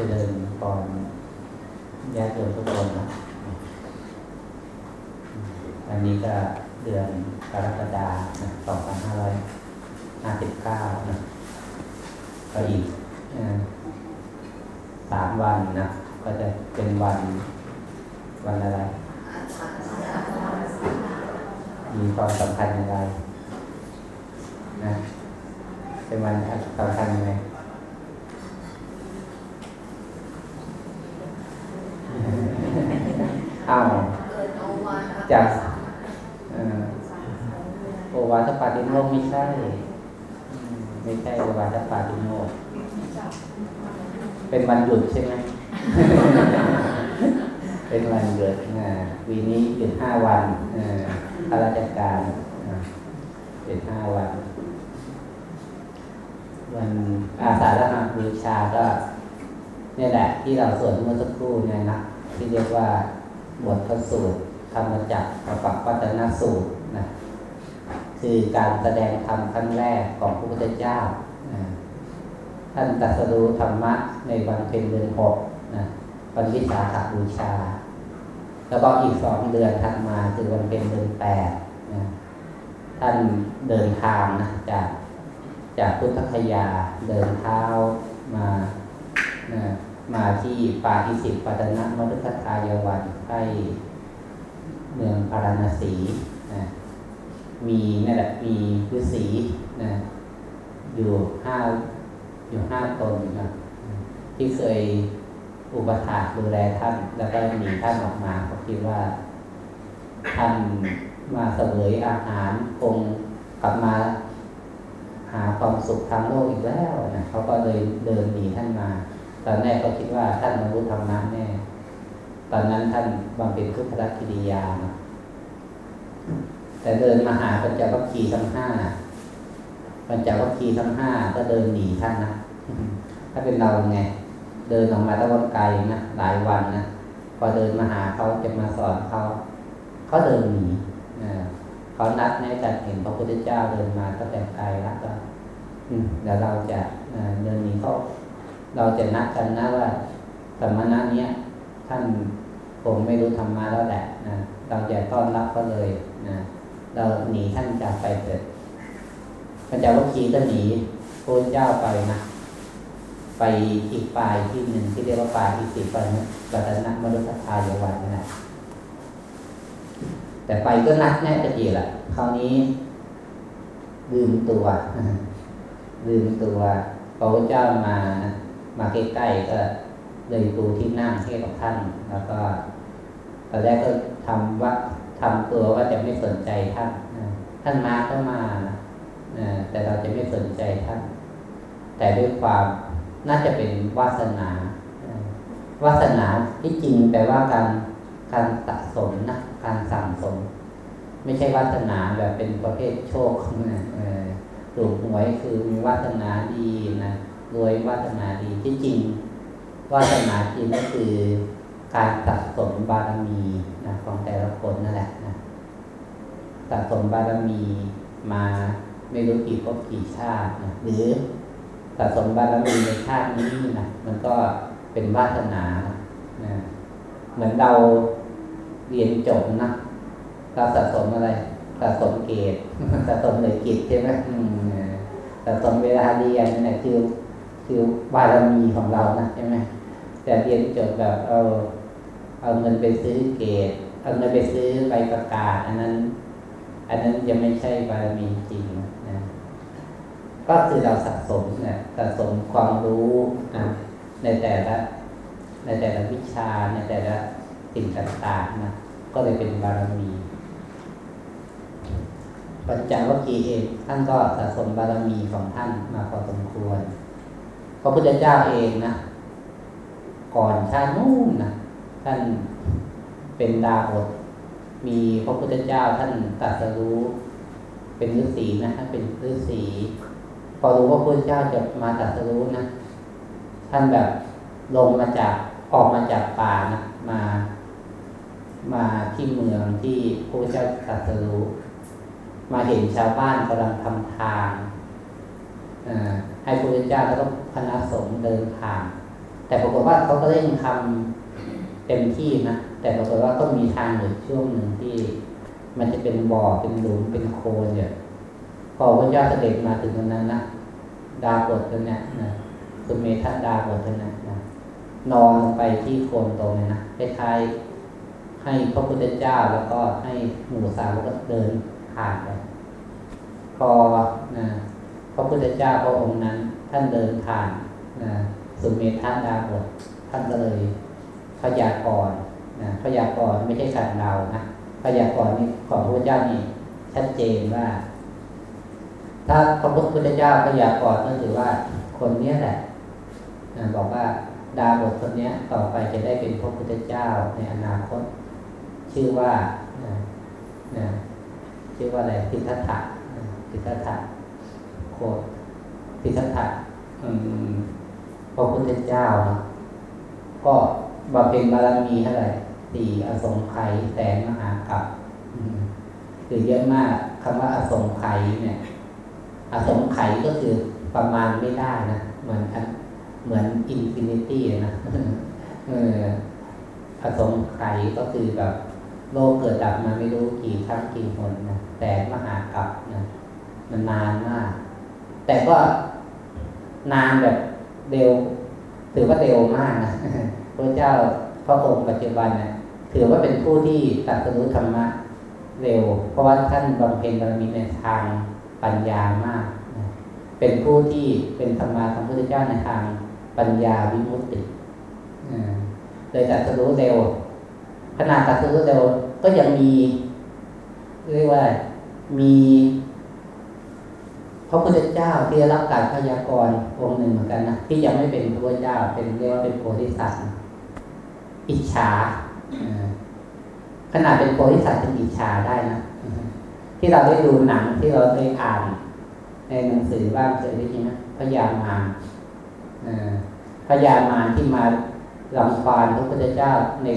จะเดินก่อนญาติโยมทุกคนนะอันนี้ก็เดือนกรกฎาคมสองพันห้าร้อยห้าสิบเก้านะก็อีกสามวันนะ ก็จะเป็นวันวันอะไร มีความสำคัญอย่างไรนะ เป็นวันสำคัญยังไงอ้าว จากโอวาทปาติโมกไม่ใช่ ไม่ใช่โอวาทปาติโมกเป็นวันหยุดใช่ไหม เป็นวันหยุดนะวีนี้หยุดห้าวันข้าราชการเป็นห้าวัน วันอาสาฬหบูชาก็นี่แหละที่เราสวดเมื่อสักครู่เนี่ยนะที่เรียกว่าบทพระสูตร ธรรมจักรประปักปัตนสูตรนะคือการแสดงธรรมครั้งแรกของพระพุทธเจ้านะท่านตรัสรู้ธรรมะในวันเพ็ญเดือนหกนะวันวิสาขบูชา แล้วก็อีกสองเดือนถัดมาคือวันเพ็ญเดือนแปดนะท่านเดินทางนะจากจากพุทธคยาเดินเท้ามานะมาที่ปาทิสิตปัตนะมฤคทายวันใกล้ เมืองพาราณสีนะมีนั่นแหละมีฤาษีนะอยู่ห้าอยู่ห้าตนนะที่เคยอุปถากดูแลท่าน แล้วก็หนีท่านออกมาเขาคิดว่า ท่านมาเสวยอาหารคงกลับมาหาความสุขทางโลกอีกแล้วนะเขาก็เลยเดินหนีท่านมา ตอนแรกก็คิดว่าท่านบรรลุธรรมะแน่ ตอนนั้นท่านบำเพ็ญทุกขกิริยา แต่เดินมาหาปัญจวัคคีย์ทั้งห้าปัญจวัคคีย์ทั้งห้าก็เดินหนีท่านนะถ้าเป็นเราไงเดินออกมาตะวันไกลนะหลายวันนะพอเดินมาหาเขาจะมาสอนเขาเขาเดินหนีเขานัดแน่จะเห็นพระพุทธเจ้าเดินมาก็แต่ไกลแล้วก็เดี๋ยวเราจะเดินหนีเขาเราจะนัดกันนะว่าสมณะเนี้ยท่าน ผมไม่รู้ธรรมะแล้วแหละนะเราจะต้อนรับก็เลยนะเราหนีท่านจากไปเถิดพระเจ้าวัคคีก็หนีพระเจ้าไปนะไปอีกปลายที่หนึ่งที่เรียกว่าปลายที่สิบปนะปัตนะมรุษทายวันนั่นแหละแต่ไปก็นัดแน่จะดีแหละคราวนี้ลืมตัวลืมตัวพระเจ้ามามาใกล้ๆก็ เลยดูที่นั่งให้กับท่าน แล้วก็ตอนแรกก็ทำว่าทำตัวว่าจะไม่สนใจท่านท่านมาก็มาแต่เราจะไม่สนใจท่าน แต่ด้วยความน่าจะเป็นวาสนาวาสนาที่จริงแปลว่าการการสะสมนะการสั่งสม ไม่ใช่วาสนาแบบเป็นประเภทโชคนะถูกหวยคือมีวาสนาดีนะรวยวาสนาดีที่จริง วาสนาจริก็คือการสะสมบารมีนะของแต่ละคนนั่นแหละนะสะสมบารมีมาไม่รู้กี่ภพกี่ชาตินะหรือสะสมบารมีในชาตินี้นะมันก็เป็นวาสนานะเหมือนเราเรียนจบนะเราสะสมอะไรสะสมเกรดสะสมเลยกิจใช่ไหมสะสมเวลาเรียนเนี่ยคือคือ บารมีของเรานะใช่ไหม แต่เรียนจบแบบเอาเอาเงินไปซื้อเกรดเอาเงินไปซื้อใบประกาศ อันนั้น อันนั้นยังไม่ใช่บารมีจริงนะก็คือเราสะสมนะสะสมความรู้นะในแต่ละ ในแต่ละวิชาในแต่ละสิ่งต่างๆนะก็เลยเป็นบารมี ปัญจวัคคีย์เองท่านก็สะสมบารมีของท่านมาพอสมควรพระพุทธเจ้าเองนะ ก่อนชาตินู้นนะท่านเป็นดาบท มีพระพุทธเจ้าท่านตรัสรู้เป็นฤาษีนะท่านเป็นฤาษีพอรู้ว่าพระพุทธเจ้าจะมาตรัสรู้นะท่านแบบลงมาจากออกมาจากป่านะมา มาที่เมืองที่พระพุทธเจ้าตรัสรู้ มาเห็นชาวบ้านกำลังทำทางให้พระพุทธเจ้าแล้วก็คณะสงฆ์เดินทาง แต่ปรากฏว่าเขาก็เร่งทำเต็มที่นะแต่ปรากฏว่าก็มีทางอยู่ช่วงหนึ่งที่ มันจะเป็นบ่อเป็นหลุมเป็นโคลนเนี่ยพอพระเจ้าเสด็จมาถึงตรงนั้นนะดาบทตัวนี้นะคุณเมธัดาบทตัวนี้นะนอนลงไปที่โคลนตรงนี้นะคล้ายๆให้พระพุทธเจ้าแล้วก็ให้หมู่สาวก็เดินผ่านไปพอนะพระพุทธเจ้าพระองค์นั้น ท่านเดินผ่านนะ สุเมธาดาบทท่านก็เลยพยากรณ์นะพยากรณ์ไม่ใช่การเดานะพยากรณ์นี่ของพระพุทธเจ้านี่ชัดเจนว่า ถ้าพระพุทธเจ้าพยากรณ์ก็คือว่าคนนี้แหละบอกว่าดาบทคนนี้ต่อไปจะได้เป็นพระพุทธเจ้าในอนาคต ชื่อว่านะชื่อว่าอะไรพิทัตถะพิทัตถะโคดพิทัตถะอืม พระพุทธเจ้านะก็บำเพ็ญบารมีเท่าไหร่สี่อสงไขยแสนมหากัปคือเยอะมากคำว่าอสงไขยเนี่ย อสงไขยก็คือประมาณไม่ได้นะเหมือนเหมือน infinity นะเอออสงไขยก็คือแบบโลกเกิดดับมาไม่รู้กี่ครั้งกี่หนนะแต่มหากัปนะมันนานมาก แต่ก็นานแบบ เร็ว ถือว่าเร็วมากนะพระเจ้าพระองค์ปัจจุบันนะถือว่าเป็นผู้ที่ตรัสรู้ธรรมะเร็ว เพราะว่าท่านบำเพ็ญบารมีในทางปัญญามาก เป็นผู้ที่เป็นธรรมาของพระพุทธเจ้าในทางปัญญาวิมุตติเลยตรัสรู้เร็ว ขนาดตรัสรู้เร็วก็ยังมีเรียกว่ามี พระพุทธเจ้าที่รับการพยากรณ์องค์หนึ่งเหมือนกันนะที่ยังไม่เป็นพระพุทธเจ้าเป็นเรียกว่าเป็นโพธิสัตว์อิจฉาขนาดเป็นโพธิสัตว์เป็นอิจฉาได้นะที่เราได้ดูหนังที่เราได้อ่าน ในหนังสือบ้างเคยได้ยินไหมพยามารพยามารที่มาลำฟานพระพุทธเจ้าใน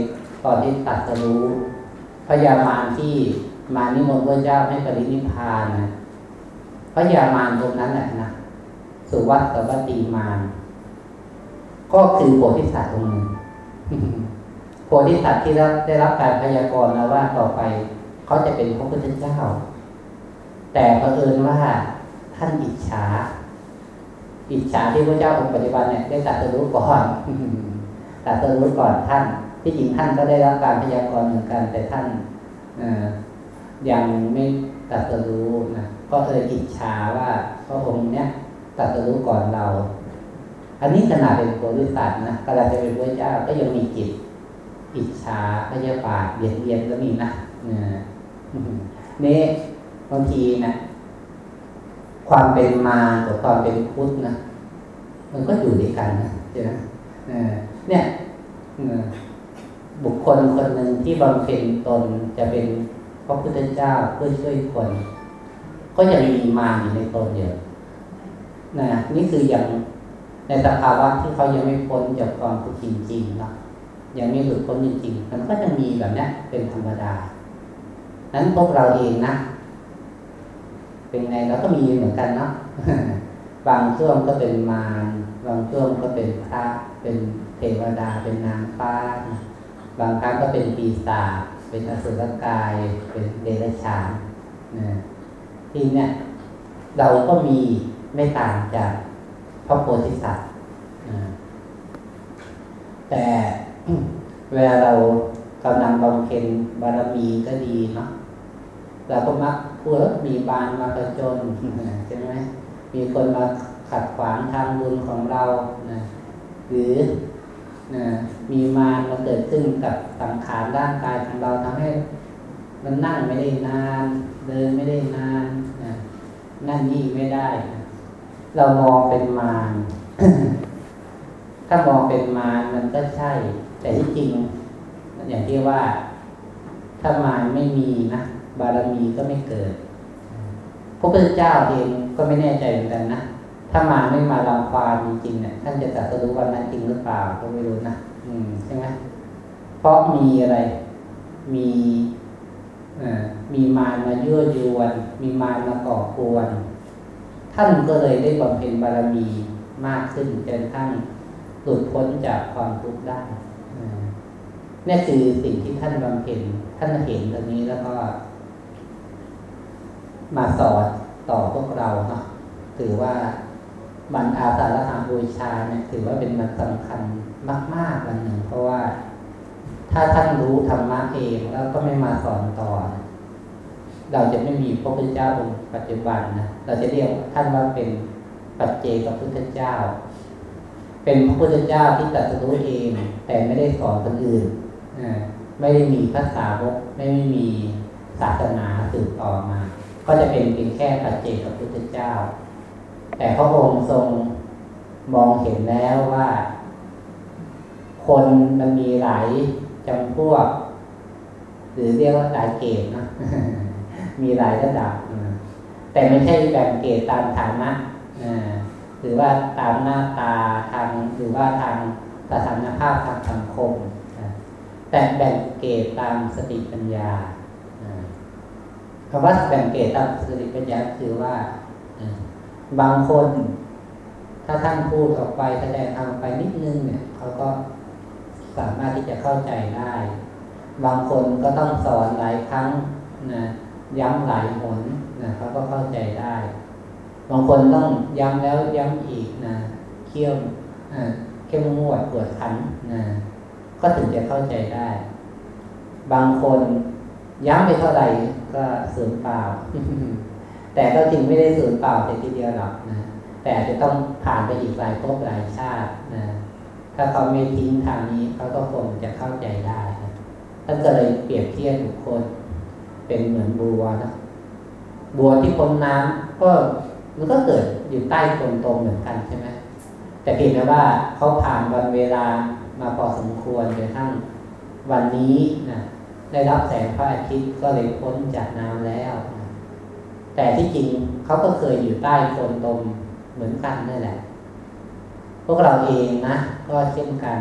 ตอนที่ตัดสรู้พยามารที่มานิมนต์พระเจ้าให้ปรินิพานนะ พระยามารตรงนั้นแหละนะสุวัตตวัตีมารก็คือโพธิสัตว์ตรงนึงโพธิสัตว์ที่ได้รับการพยากรณ์นะว่าต่อไปเขาจะเป็นพระพุทธเจ้า แต่เผอิญว่าท่านอิจฉา อิจฉาที่พระเจ้าองค์ปัจจุบันเนี่ยได้ตัดสรู้ก่อนตัดสรู้ก่อนท่าน ที่จริงท่านก็ได้รับการพยากรณ์เหมือนกัน แต่ท่านยังไม่ตัดสรู้นะ ก็เลยอิจฉาว่าพระองค์เนี้ยตัดสรู้ก่อนเรา อันนี้ขนาดเป็นโพธิสัตว์นะกำลังจะเป็นพระเจ้าก็ยังมีจิต อิจฉาพยาบาทเบียดเบียนก็มีนะนี่บางทีนะความเป็นมากับความเป็นพุทธนะมันก็อยู่ด้วยกันนะใช่ไหมเนี่ยบุคคลคนหนึ่งที่บำเพ็ญตนจะเป็นพระพุทธเจ้าเพื่อช่วยคน ก็ยังมีมาอยู่ในตนเยอะนะนี่คืออย่างในสภาวะที่เขายังไม่พ้นจากความทุกข์จริงๆนะยังไม่หลุดพ้นจริงๆมันก็จะมีแบบนี้เป็นธรรมดา นั้นพวกเราเองนะเป็นไงเราก็มีเหมือนกันเนาะบางช่วงก็เป็นมารบางช่วงก็เป็นพระเป็นเทวดาเป็นนางฟ้า บางครั้งก็เป็นปีศาจเป็นอสุรกาย เป็นเดรัจฉานนะ ทีเนี่ยเราก็มีไม่ต่างจากพระโพธิสัตว์แต่เวลาเรากำลังบำเพ็ญบารมีก็ดีเนาะเราก็มักพูดมีบานมาประจนใช่ไหมมีคนมาขัดขวางทางบุญของเรานะหรือนะมีมารมาเกิดขึ้นกับสังขารร่างกายของเราทำให้ มันนั่งไม่ได้นาน เดินไม่ได้นานนะนั่งยี่ไม่ได้ เรามองเป็นมารถ้ามองเป็นมารมันก็ใช่ แต่ที่จริง อย่างที่ว่า ถ้ามารไม่มีนะบารมีก็ไม่เกิดพระพุทธเจ้าเองก็ไม่แน่ใจเหมือนกันนะถ้ามาไม่มาลำฟานจริงๆเนี่ยท่านจะตรัสรู้วันนั้นจริงหรือเปล่าก็ไม่รู้นะอืมใช่ไหมเพราะมีอะไร มี มีมารมายั่วยวน มีมารมาก่อกวน ท่านก็เลยได้บำเพ็ญบารมีมากขึ้นจนทั้งหลุดพ้นจากความทุกข์ได้นี่คือสิ่งที่ท่านบำเพ็ญท่านเห็นตรงนี้แล้วก็ มาสอนต่อพวกเราเนาะถือว่ามันอาสาฬหาบูชาเนี่ยถือว่าเป็นมันสำคัญมาก ๆ วันหนึ่งเพราะว่า ถ้าท่านรู้ธรรมะเองแล้วก็ไม่มาสอนต่อ เราจะไม่มีพระพุทธเจ้าองค์ปัจจุบันนะเราจะเรียกท่านว่าเป็นปัจเจกพุทธเจ้า เป็นพระพุทธเจ้าที่ตรัสรู้เอง แต่ไม่ได้สอนคนอื่นไม่ได้มีภาษาวกไม่ได้มีศาสนาสืบต่อมา ก็จะเป็นเพียงแค่ปัจเจกพุทธเจ้า แต่พระองค์ทรงมองเห็นแล้วว่า คนมันมีหลาย จำพวก หรือเรียกว่าหลายเกณฑ์นะมีหลายระดับ แต่ไม่ใช่แบ่งเกณฑ์ตามฐานะหรือว่าตามหน้าตาทางหรือว่าทางสถานภาพทางสังคม แต่แบ่งเกณฑ์ตามสติปัญญาคำว่าแบ่งเกณฑ์ตามสติปัญญาคือว่าบางคน ถ้าท่านพูดออกไปแสดงทำไปนิดนึงเนี่ยเขาก็ สามารถที่จะเข้าใจได้ บางคนก็ต้องสอนหลายครั้งนะย้ำหลายหนนะเขาก็เข้าใจได้ บางคนต้องย้ำแล้วย้ำอีกนะเคี่ยวเข้มงวดปวดขันนะก็ถึงจะเข้าใจได้ บางคนย้ำไปเท่าไหร่ก็สูญเปล่า แต่ก็จริงไม่ได้สูญเปล่าแต่ทีเดียวหรอกนะแต่จะต้องผ่านไปอีกหลายภพหลายชาตินะ ถ้าเขาไม่ทิ้งทางนี้เขาก็คงจะเข้าใจได้ท่านก็เลยเปรียบเทียบบุคคลเป็นเหมือนบัวนะบัวที่พ้นน้ำก็มันก็เกิดอยู่ใต้คนตรงเหมือนกันใช่ไหมแต่เพียงแต่ว่าเขาผ่านวันเวลามาพอสมควรจนทั้งวันนี้นะได้รับแสงพระอาทิตย์ก็เลยพ้นจากน้ำแล้วนะแต่ที่จริงเขาก็เคยอยู่ใต้คนตรงเหมือนกันนั่นแหละ พวกเราเองนะก็เช่นกัน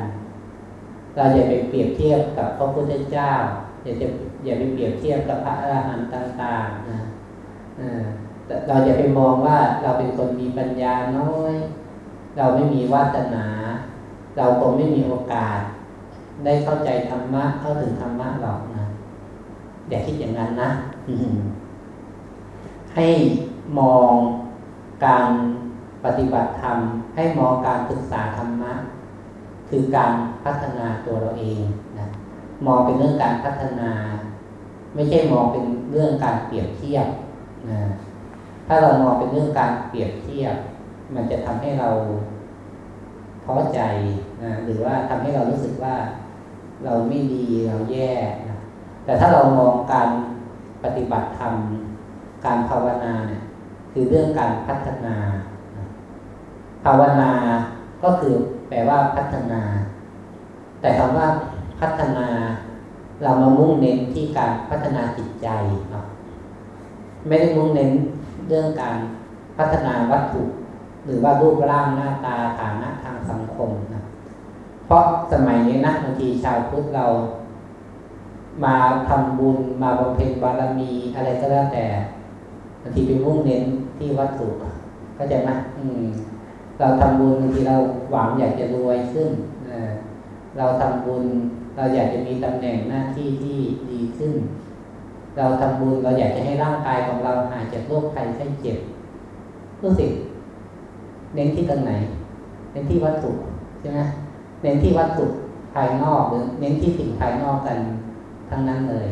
เราอย่าไปเปรียบเทียบกับพระพุทธเจ้า อย่าจะอย่าไปเปรียบเทียบกับพระอรหันต์ต่างๆนะเราอย่าไปมองว่าเราเป็นคนมีปัญญาน้อย เราไม่มีวาสนา เราคงไม่มีโอกาส ได้เข้าใจธรรมะเข้าถึงธรรมะหรอกนะอย่าคิดอย่างนั้นนะให้มองการ ปฏิบัติธรรมให้มองการศึกษาธรรมะ คือการพัฒนาตัวเราเองนะมองเป็นเรื่องการพัฒนา ไม่ใช่มองเป็นเรื่องการเปรียบเทียบนะถ้าเรามองเป็นเรื่องการเปรียบเทียบ มันจะทำให้เราท้อใจนะหรือว่าทำให้เรารู้สึกว่าเราไม่ดีเราแย่นะแต่ถ้าเรามองการปฏิบัติธรรมการภาวนาเนี่ยคือเรื่องการพัฒนา ภาวนาก็คือแปลว่าพัฒนา แต่คำว่าพัฒนา เรามามุ่งเน้นที่การพัฒนาจิตใจเนาะไม่ได้มุ่งเน้นเรื่องการพัฒนาวัตถุ หรือว่ารูปร่างหน้าตาฐานะทางสังคมนะเพราะสมัยนี้นะบางทีชาวพุทธเรา มาทำบุญมาบำเพ็ญบารมีอะไรก็แล้วแต่บางทีไปมุ่งเน้นที่วัตถุเข้าใจไหมอืม เราทำบุญบางทีเราหวังอยากจะรวยขึ้นเราทำบุญเราอยากจะมีตำแหน่งหน้าที่ที่ดีขึ้น เราทำบุญเราอยากจะให้ร่างกายของเราหายจากโรคภัยไข้เจ็บรู้สึกเน้นที่ตรงไหน เน้นที่วัตถุใช่ไหมเน้นที่วัตถุภายนอกหรือเน้นที่สิ่งภายนอกกันทั้งนั้นเลย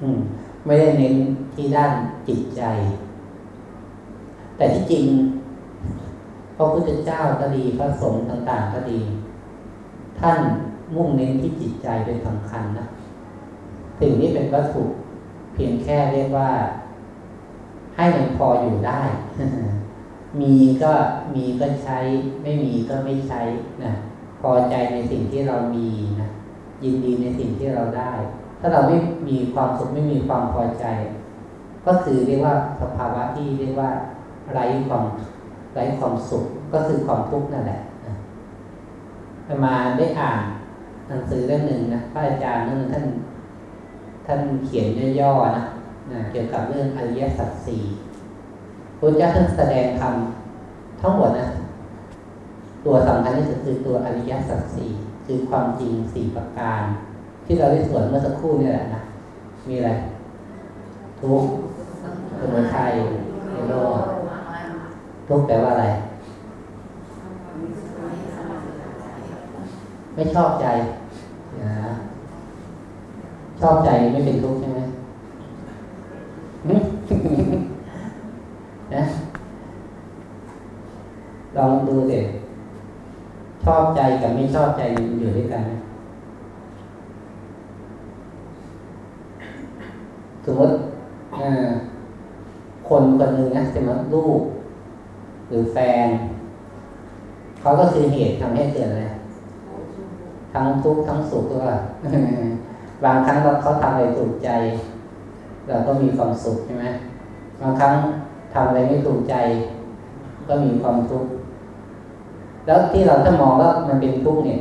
อืม ไม่ได้เน้นที่ด้านจิตใจ แต่ที่จริง พระพุทธเจ้าก็ดีพระสงฆ์ต่าง ๆ ก็ดี ท่านมุ่งเน้นที่จิตใจเป็นสำคัญนะสิ่งนี้เป็นวัตถุเพียงแค่เรียกว่า ให้มันพออยู่ได้ มีก็มีก็ใช้ ไม่มีก็ไม่ใช้นะพอใจในสิ่งที่เรามีนะยินดีในสิ่งที่เราได้ ถ้าเราไม่มีความสุขไม่มีความพอใจ ก็คือเรียกว่าสภาวะที่เรียกว่าไร้ความ ไร้ความสุขก็คือความทุกข์นั่นแหละมาได้อ่านหนังสือเรื่องหนึ่งนะพระอาจารย์นั่นท่าน ท่านเขียนย่อๆนะนะเกี่ยวกับเรื่องอริยสัจสี่พระเจ้าท่านแสดงธรรมทั้งหมดนะ ตัวสำคัญที่สุดคือตัวอริยสัจสี่คือความจริงสี่ประการ ที่เราได้สวนเมื่อสักครู่นี่แหละนะมีอะไร ทุกข์สมุทัยนิโรธ ทุกแปลว่าอะไร ไม่ชอบใจนะชอบใจไม่เป็นทุกข์ใช่ไหมนะลองดูสิชอบใจกับไม่ชอบใจมันอยู่ด้วยกันไหมสมมติคนคนหนึ่งนะสมมติลูก หรือแฟน เขาก็คือเหตุทำให้เกิดอะไรทั้งทุกข์ทั้งสุขก็ว่าบางครั้งเราเขาทำอะไรถูกใจ เราก็มีความสุขใช่ไหมบางครั้งทำอะไรไม่ถูกใจ ก็มีความทุกข์แล้วที่เราถ้ามองว่ามันเป็นทุกข์เนี่ย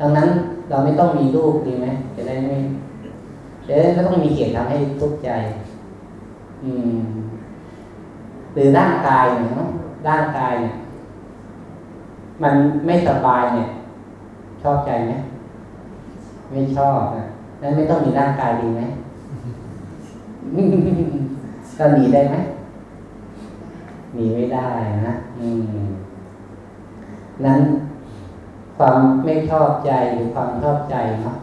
ดังนั้นเราไม่ต้องมีลูกดีไหมจะได้ไม่จะได้ไม่ต้องมีเหตุทำให้ทุกข์ใจ อืม หรือร่างกายเนี่ย ร่างกายเนี่ยมันไม่สบายเนี่ย ชอบใจไหมไม่ชอบนะนั้นไม่ต้องมีร่างกายดีไหมก็หนีได้ไหมหนีไม่ได้นะอืมนั้นความไม่ชอบใจหรือความชอบใจเนาะ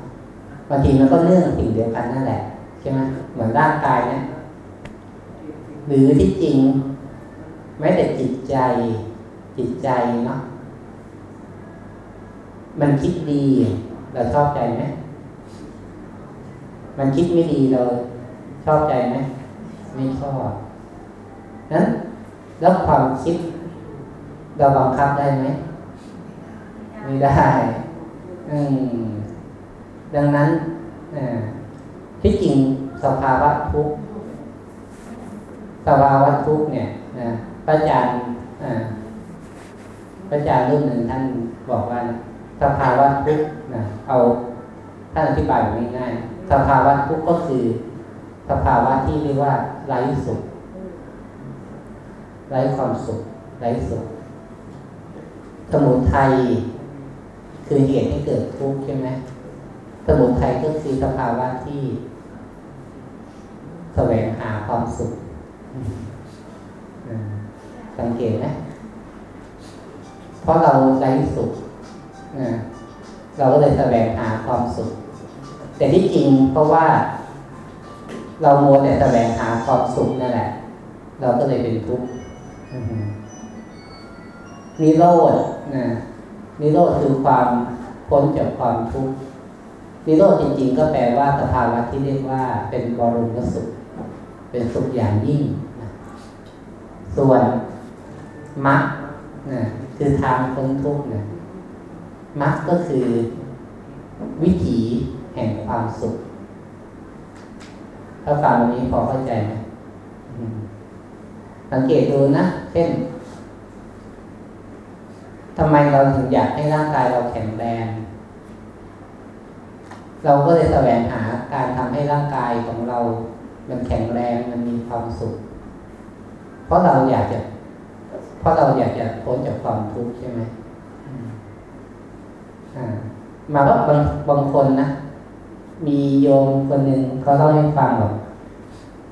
บางทีมันก็เรื่องสิ่งเดียวกันนั่นแหละใช่ไหมเหมือนร่างกายเนี่ยหรือที่จริง แม้แต่จิตใจ จิตใจเนาะมันคิดดีเราชอบใจไหมมันคิดไม่ดีเราชอบใจไหมไม่ชอบนั้นแล้วความคิด เราบังคับได้ไหมไม่ได้ อืม ดังนั้นที่จริงสภาวะทุกสภาวะทุกเนี่ยนะ พระอาจารย์พระอาจารย์รุ่นหนึ่งท่านบอกว่าสภาวะทุกนะเอาท่านอธิบายแบบง่ายๆสภาวะทุกก็คือสภาวะที่เรียกว่าไร้สุขไร้ความสุขไร้สุขสมุทัยคือเหตุให้เกิดทุกข์ใช่ไหมสมุทัยก็คือสภาวะที่แสวงหาความสุข สังเกตไหมเพราะเราไร้สุขเราก็เลยแสวงหาความสุข แต่ที่จริงเพราะว่า เราโมแต่แสวงหาความสุขนั่นแหละ เราก็เลยเป็นทุกข์นิโรธนะนิโรธคือความพ้นจากความทุกข์นิโรธจริง ๆ ก็แปลว่าสภาวะที่เรียกว่า เป็นบรมสุข เป็นสุขอย่างยิ่ง ส่วน มรรคนะคือทางพ้นทุกข์นะมรรคก็คือวิถีแห่งความสุข ถ้าฟังวันนี้พอเข้าใจไหมสังเกตดูนะ เช่นทำไมเราถึงอยากให้ร่างกายเราแข็งแรง เราก็เลยแสวงหาการทำให้ร่างกายของเรา มันแข็งแรงมันมีความสุข เพราะเราอยากจะ เพราะเราอยากจะพ้นจากความทุกข์ใช่ไหมมาว่าบางบางคนนะ มีโยมคนหนึ่งเขาเล่าให้ฟังบอก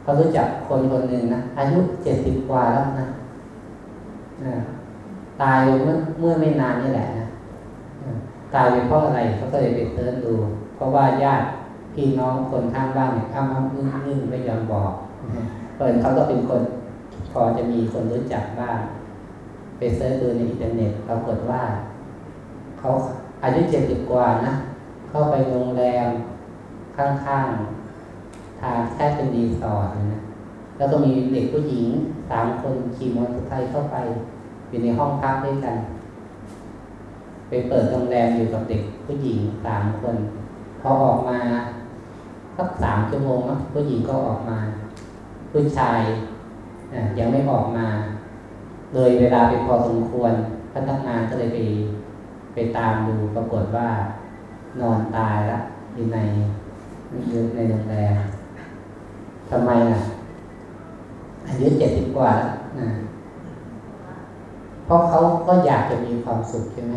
เขารู้จักคนคนหนึ่งนะ อายุเจ็ดสิบกว่าแล้วนะตายเมื่อเมื่อไม่นานนี่แหละนะตายไปเพราะอะไรเขาก็เลยไปเสิร์ชดู เพราะว่าญาติพี่น้องคนข้างบ้านเนี่ยอ้ำอ้ำอึ้งอึ้งไม่ยอมบอกเปิดเขาก็เป็นคน พอจะมีคนรู้จักบ้าง ไปเสิร์ชดูในอินเทอร์เน็ตปรากฏว่า เขาอายุเจ็ดสิบกว่านะ เข้าไปโรงแรมข้างๆ ทางแค่เป็นรีสอร์ทนะ แล้วก็มีเด็กผู้หญิงสามคนขี่มอเตอร์ไซค์เข้าไปอยู่ในห้องพักด้วยกัน ไปเปิดโรงแรมอยู่กับเด็กผู้หญิงสามคน พอออกมาสักสามชั่วโมงผู้หญิงก็ออกมา ผู้ชายยังไม่ออกมา เลยเวลาไปพอสมควรพนักงานก็เลยไปไปตามดูปรากฏว่านอนตายแล้วอยู่ในอยู่ในโรงแรมทำไมล่ะ อายุเจ็ดสิบกว่าแล้วนะเพราะเขาก็อยากจะมีความสุขใช่ไหม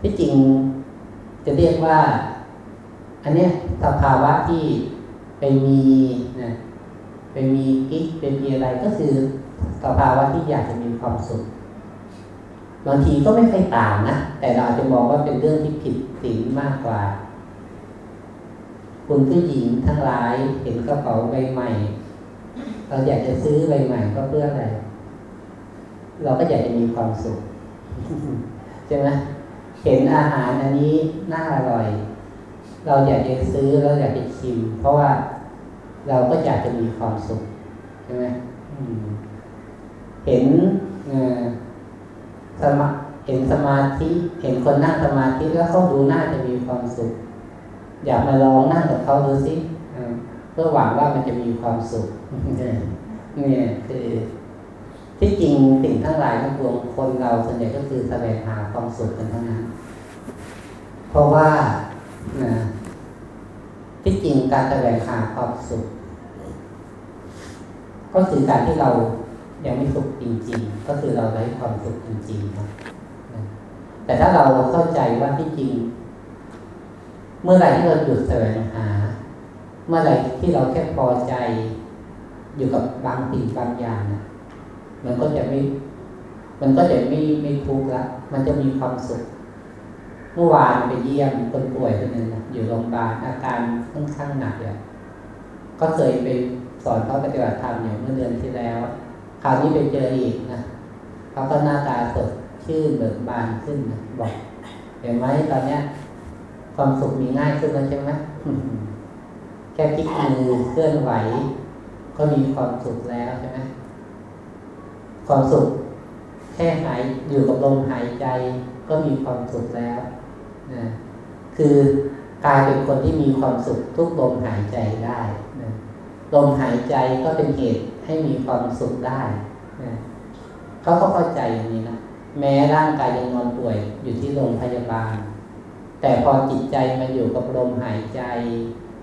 ที่จริงจะเรียกว่า อันเนี้ยสภาวะที่ไปมีนะไปมีกิ๊กไปมีอะไรก็คือ สภาวะที่อยากจะมีความสุขบางทีก็ไม่เคยต่างนะแต่เราจะมองว่าเป็นเรื่องที่ผิดศีลมากกว่า คุณผู้หญิงทั้งหลายเห็นกระเป๋าใบใหม่ เราอยากจะซื้อใบใหม่ก็เพื่ออะไร เราก็อยากจะมีความสุขใช่ไหมเห็นอาหารอันนี้น่าอร่อย เราอยากจะซื้อเราอยากจะชิม เพราะว่าเราก็อยากจะมีความสุขใช่ไหม เห็นสมาเห็นสมาธิ เห็นคนนั่งสมาธิแล้วเขาดูน่าจะมีความสุข อยากมาลองนั่งกับเขาดูสิเพื่อหวังว่ามันจะมีความสุขเนี่ยคือที่จริงสิ่งทั้งหลายทั้งปวงคนเราส่วนใหญ่ก็คือแสวงหาความสุขกันทั้งนั้น เพราะว่านะที่จริงการแสวงหาความสุข ก็คือการที่เรา ยังไม่สุขจริงๆ ก็คือเราได้ความสุขจริงๆนะแต่ถ้าเราเข้าใจว่าที่จริง เมื่อไหร่ที่เราหยุดแสวงหา เมื่อไหร่ที่เราแค่พอใจอยู่กับบางสิ่งบางอย่างนะมันก็จะไม่ มันก็จะไม่ไม่ทุกข์ละ มันจะมีความสุข เมื่อวานไปเยี่ยมคนป่วยคนหนึ่งอยู่โรงพยาบาลอาการค่อนข้างหนักเลยก็เคยไปสอนเขาปฏิบัติธรรมอยู่เมื่อเดือนที่แล้ว คราวนี้ไปเจออีกนะเขาก็หน้าตาสดชื่นเบิกบานขึ้นนะบอกเห็นไหมตอนเนี้ย ความสุขมีง่ายขึ้นแล้วใช่ไหมแค่พลิกมือเคลื่อนไหว ก็มีความสุขแล้วใช่ไหมความสุข แค่หายอยู่กับลมหายใจ ก็มีความสุขแล้วนะคือกลายเป็นคนที่มีความสุขทุกลมหายใจได้นะลมหายใจก็เป็นเหตุ ให้มีความสุขได้เขาเข้าใจอย่างนี้นะแม้ร่างกายยังนอนป่วยอยู่ที่โรงพยาบาล แต่พอจิตใจมันอยู่กับลมหายใจ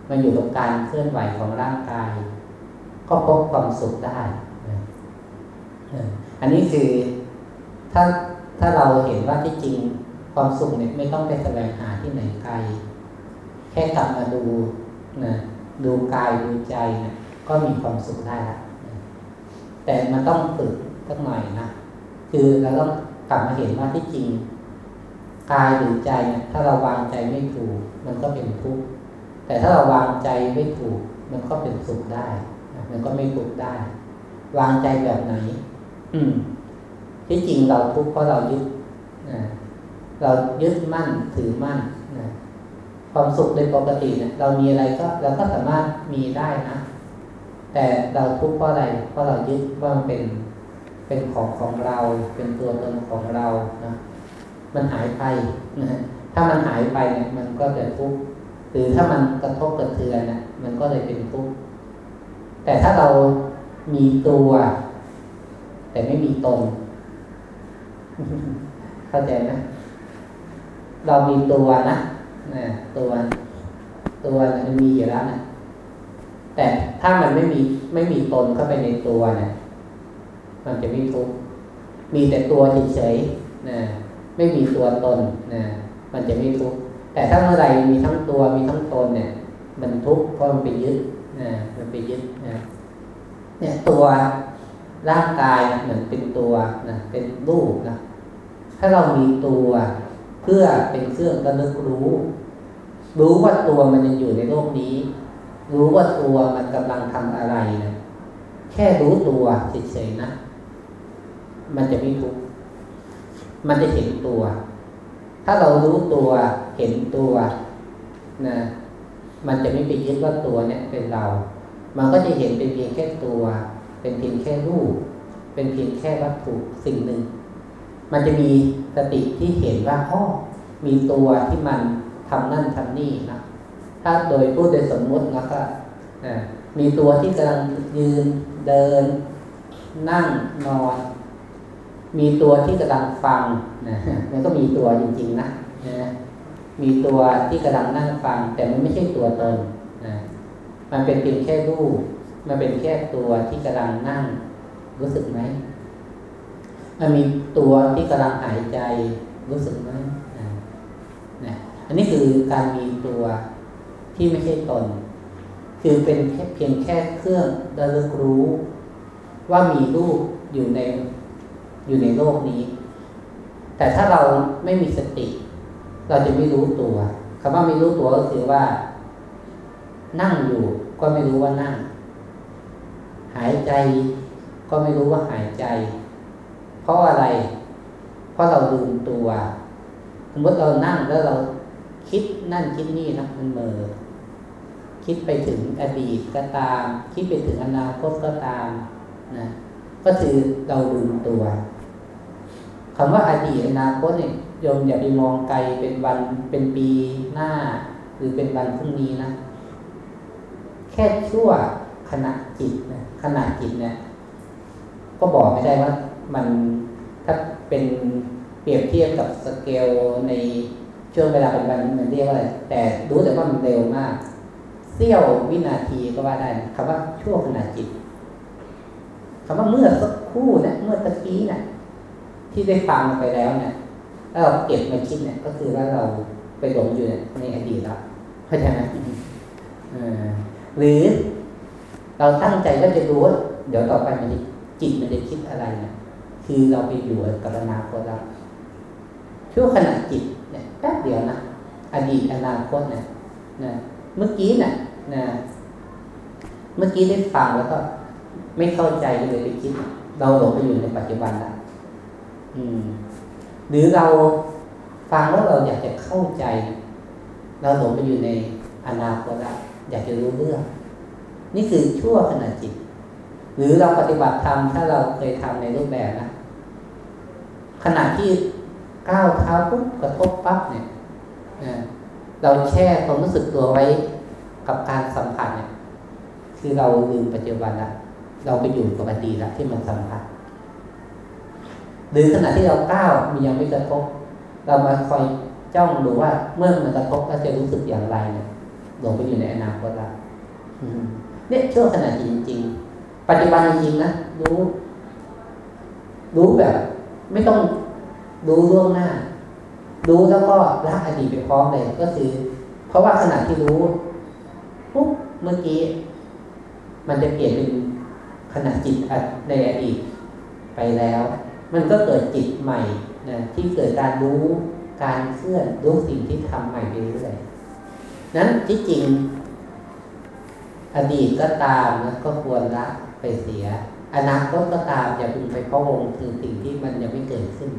มันอยู่กับการเคลื่อนไหวของร่างกาย ก็พบความสุขได้อันนี้คือถ้าถ้าเราเห็นว่าที่จริงความสุขเนี่ยไม่ต้องไปแสวงหาที่ไหนไกล แค่กลับมาดูนะดูกายดูใจนะก็มีความสุขได้ละ แต่มันต้องฝึกสักหน่อยนะคือเราต้องกลับมาเห็นว่าที่จริงกายหรือใจเนี่ยถ้าเราวางใจไม่ถูก มันก็เป็นทุกข์แต่ถ้าเราวางใจไม่ถูก มันก็เป็นสุขได้มันก็ไม่ทุกข์ได้ วางใจแบบไหน อืม ที่จริงเราทุกข์เพราะเรายึดเรายึดมั่นถือมั่นนะความสุขโดยปกติเนี่ย เรามีอะไรก็เราก็สามารถมีได้นะ แต่เราทุกข์เพราะอะไร เพราะเรายึดว่ามันเป็นเป็นของของเรา เป็นตัวตนของเรานะมันหายไปนะถ้ามันหายไปเนี่ยมันก็จะทุกข์หรือถ้ามันกระทบกระเทือนนะมันก็เลยเป็นทุกข์แต่ถ้าเรามีตัว แต่ไม่มีตนเข้าใจไหมเรามีตัวนะนะตัวตัวมันมีอยู่แล้วนะ แต่ถ้ามันไม่มีไม่มีตนเข้าไปในตัวเนะี่ยมันจะไม่ทุกข์มีแต่ตัวเฉยๆนะไม่มีตัวตนนะมันจะไม่ทุกข์แต่ถ้าเมื่อไรมีทั้งตัวมีทั้งตนเนี่ย มันทุกข์เพราะมันไปยึดนะมันไปยึดนะเนี่ยตัวร่างกายเหมือนเป็นตัวนะเป็นรูปนะถ้าเรามีตัวเพื่อเป็นเครื่องระลึกรู้ รู้ว่าตัวมันยังอยู่ในโลกนี้ รู้ว่าตัวมันกำลังทำอะไรนะแค่รู้ตัวเฉยๆนะ มันจะไม่ทุกข์มันจะเห็นตัว ถ้าเรารู้ตัวเห็นตัวนะมันจะไม่ไปยึดว่าตัวเนี่ยเป็นเรา มันก็จะเห็นเป็นเพียงแค่ตัว เป็นเพียงแค่รูป เป็นเพียงแค่วัตถุสิ่งหนึ่ง มันจะมีสติที่เห็นว่าอ๋อมีตัวที่มันทำนั่นทำนี่นะ ถ้าโดยพูดโดยสมมุตินะก็มีตัวที่กำลังยืนเดิน นั่งนอน มีตัวที่กำลังฟังนะมันก็มีตัวจริง ๆ นะนะมีตัวที่กำลังนั่งฟัง แต่มันไม่ใช่ตัวตนนะมันเป็นเพียงแค่รูปมันเป็นแค่ตัวที่กำลังนั่ง รู้สึกไหมมันมีตัวที่กำลังหายใจรู้สึกไหมนะอันนี้คือการมีตัว ที่ไม่ใช่ตน คือเป็นเพียงแค่เครื่องระลึกรู้ ว่ามีรูปอยู่ในอยู่ในโลกนี้ แต่ถ้าเราไม่มีสติ เราจะไม่รู้ตัวคำว่าไม่รู้ตัวก็คือว่า นั่งอยู่ก็ไม่รู้ว่านั่ง หายใจก็ไม่รู้ว่าหายใจ เพราะอะไร เพราะเราลืมตัว สมมติเรานั่งแล้วเราคิดนั่นคิดนี่นะมันเมอ คิดไปถึงอดีตก็ตาม คิดไปถึงอนาคตก็ตามนะก็คือเราลืมตัวคำว่าอดีตอนาคตเนี่ยโยมอย่าไปมองไกลเป็นวันเป็นปีหน้า หรือเป็นวันพรุ่งนี้นะ แค่ชั่วขณะจิตนะขณะจิตเนี่ยก็บอกไม่ได้ว่ามันถ้าเป็นเปรียบเทียบกับสเกลในช่วงเวลาเป็นวันมันเรียกว่าอะไรแต่รู้แต่ว่ามันเร็วมาก สี้ยววินาทีก็ว่าได้นะคำว่าช่วงขณะจิตคำว่าเมื่อสักครู่นะเมื่อตะกี้เนะี่ยที่ได้ฟังไปแล้วเนี่ยแล้วเราเก็บมาคิดเนี่ย ก็คือว่าเราไปหลงอยู่ในอดีตแล้วเข้าใจไหมหรือเราตั้งใจว่าจะรู้ว่าเดี๋ยวต่อไปมันจิตมันจะคิดอะไรเนี่ยคือเราไปอยู่กับอนาคตแล้วช่วงขณะจิตเนี่ยแป๊บเดียวนะอดีตอนาคตเนี่ยนะเมื่อกี้เนี่ย นะเมื่อกี้ได้ฟังแล้วก็ ไม่เข้าใจเลยไปคิด เราหลงไปอยู่ในปัจจุบันละอืม หรือเราฟังแล้วเราอยากจะเข้าใจ เราหลงไปอยู่ในอนาคตละอยากจะรู้เรื่อง นี่คือชั่วขณะจิต หรือเราปฏิบัติธรรมถ้าเราเคยทำในรูปแบบนะขณะที่ก้าวเท้าปุ๊บกระทบปั๊บเนี่ยเราแช่ความรู้สึกตัวไว้ กับการสัมผัสเนี่ยคือเราลืมปัจจุบันละเราไปอยู่กับอดีตละที่มันสัมผัสหรือขณะที่เราก้าวมียังไม่กระทบ เรามาคอยจ้องดูว่าเมื่อมันกระทบเราจะรู้สึกอย่างไรเนี่ยหลงไปอยู่ในอนาคตละเนี่ยช่วงขณะจริง ๆ ปัจจุบันจริงนะรู้ รู้แบบ ไม่ต้องรู้ล่วงหน้า รู้แล้วก็ละอดีตไปพร้อมเลยก็คือ เพราะว่าขณะที่รู้ ปุ๊บเมื่อกี้ มันจะเปลี่ยนเป็นขณะจิตในอดีตไปแล้ว มันก็เกิดจิตใหม่นะที่เกิดการรู้การเคลื่อนรู้สิ่งที่ทำใหม่ไปเรื่อยนั้นที่จริง อดีตก็ตามนะก็ควรละไปเสียอนาคตก็ตามอย่าพึงไปพะวงถึงสิ่งที่มันยังไม่เกิดขึ้น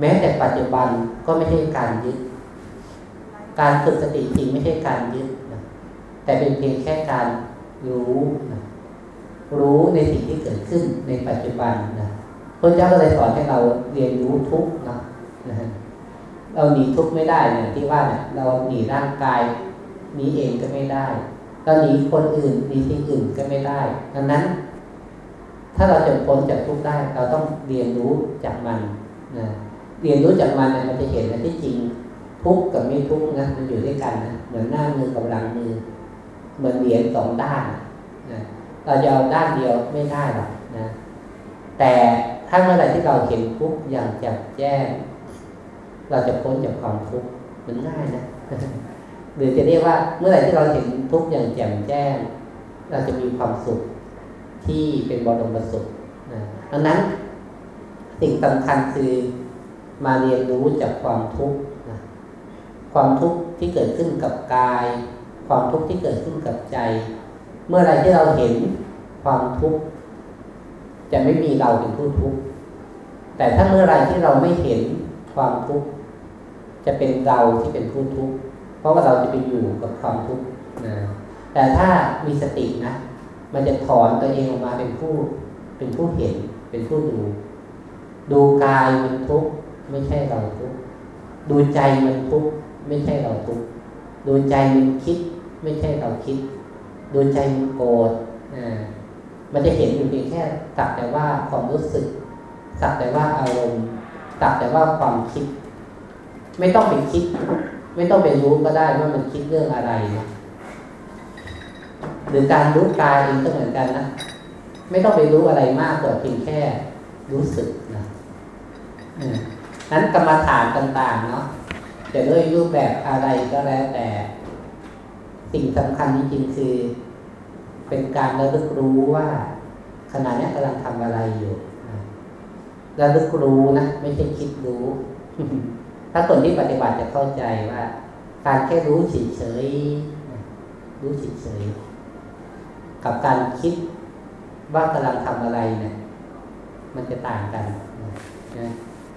แม้แต่ปัจจุบันก็ไม่ใช่การยึด การฝึกสติจริงไม่ใช่การยึด แต่เป็นเพียงแค่การรู้นะรู้ในสิ่งที่เกิดขึ้นในปัจจุบันนะพระเจ้าก็เลยสอนให้เราเรียนรู้ทุกนะนะเราหนีทุกไม่ได้เนี่ยที่ว่าเนี่ยเราหนีร่างกายนี้เองก็ไม่ได้เราหนีคนอื่นหนีสิ่งอื่นก็ไม่ได้ดังนั้น ถ้าเราจะพ้นจากทุกได้ เราต้องเรียนรู้จากมันนะเรียนรู้จากมันเนี่ยมันจะเห็นนะที่จริงทุกกับไม่ทุกนะมันอยู่ด้วยกันนะเหมือนหน้ามือกับหลังมือ เหมือนเหรียญสองด้านนะเราจะเอาด้านเดียวไม่ได้หรอกนะแต่ถ้าเมื่อไหร่ที่เราเห็นทุกอย่างแจ่มแจ้ง เราจะพ้นจากความทุกข์มันง่ายนะหรือจะเรียกว่าเมื่อไหร่ที่เราเห็นทุกอย่างแจ่มแจ้ง เราจะมีความสุขที่เป็นบรมสุขนะดังนั้นสิ่งสำคัญคือมาเรียนรู้จากความทุกข์นะความทุกข์ที่เกิดขึ้นกับกาย ความทุกข์ที่เกิดขึ้นกับใจ เมื่อไรที่เราเห็นความทุกข์จะไม่มีเราเป็นผู้ทุกข์แต่ถ้าเมื่อไรที่เราไม่เห็นความทุกข์จะเป็นเราที่เป็นผู้ทุกข์เพราะว่าเราจะไปอยู่กับความทุกข์นะแต่ถ้ามีสตินะ มันจะถอนตัวเองออกมาเป็นผู้ เป็นผู้เห็น เป็นผู้ดู ดูกายมันทุกข์ไม่ใช่เราทุกข์ดูใจมันทุกข์ไม่ใช่เราทุกข์ดูใจมันคิด ไม่ใช่เราคิดดูใจมันโกรธอ่ามันจะเห็นอยู่เพียงแค่สักแต่ว่าความรู้สึก สักแต่ว่าอารมณ์ สักแต่ว่าความคิด ไม่ต้องไปคิด ไม่ต้องไปรู้ก็ได้ว่ามันคิดเรื่องอะไรนะหรือการรู้กายเองก็เหมือนกันนะไม่ต้องไปรู้อะไรมากกว่าเพียงแค่รู้สึกนะนั้นกรรมฐานต่าง ๆ เนาะจะด้วยรูปแบบอะไรก็แล้วแต่ สิ่งสำคัญจริงๆคือ เป็นการระลึกรู้ว่าขณะนี้กำลังทำอะไรอยู่ระลึกรู้นะไม่ใช่คิดรู้ ถ้าคนที่ปฏิบัติจะเข้าใจว่า การแค่รู้เฉยๆรู้เฉยๆกับการคิดว่ากำลังทำอะไรเนี่ยมันจะต่างกันนะ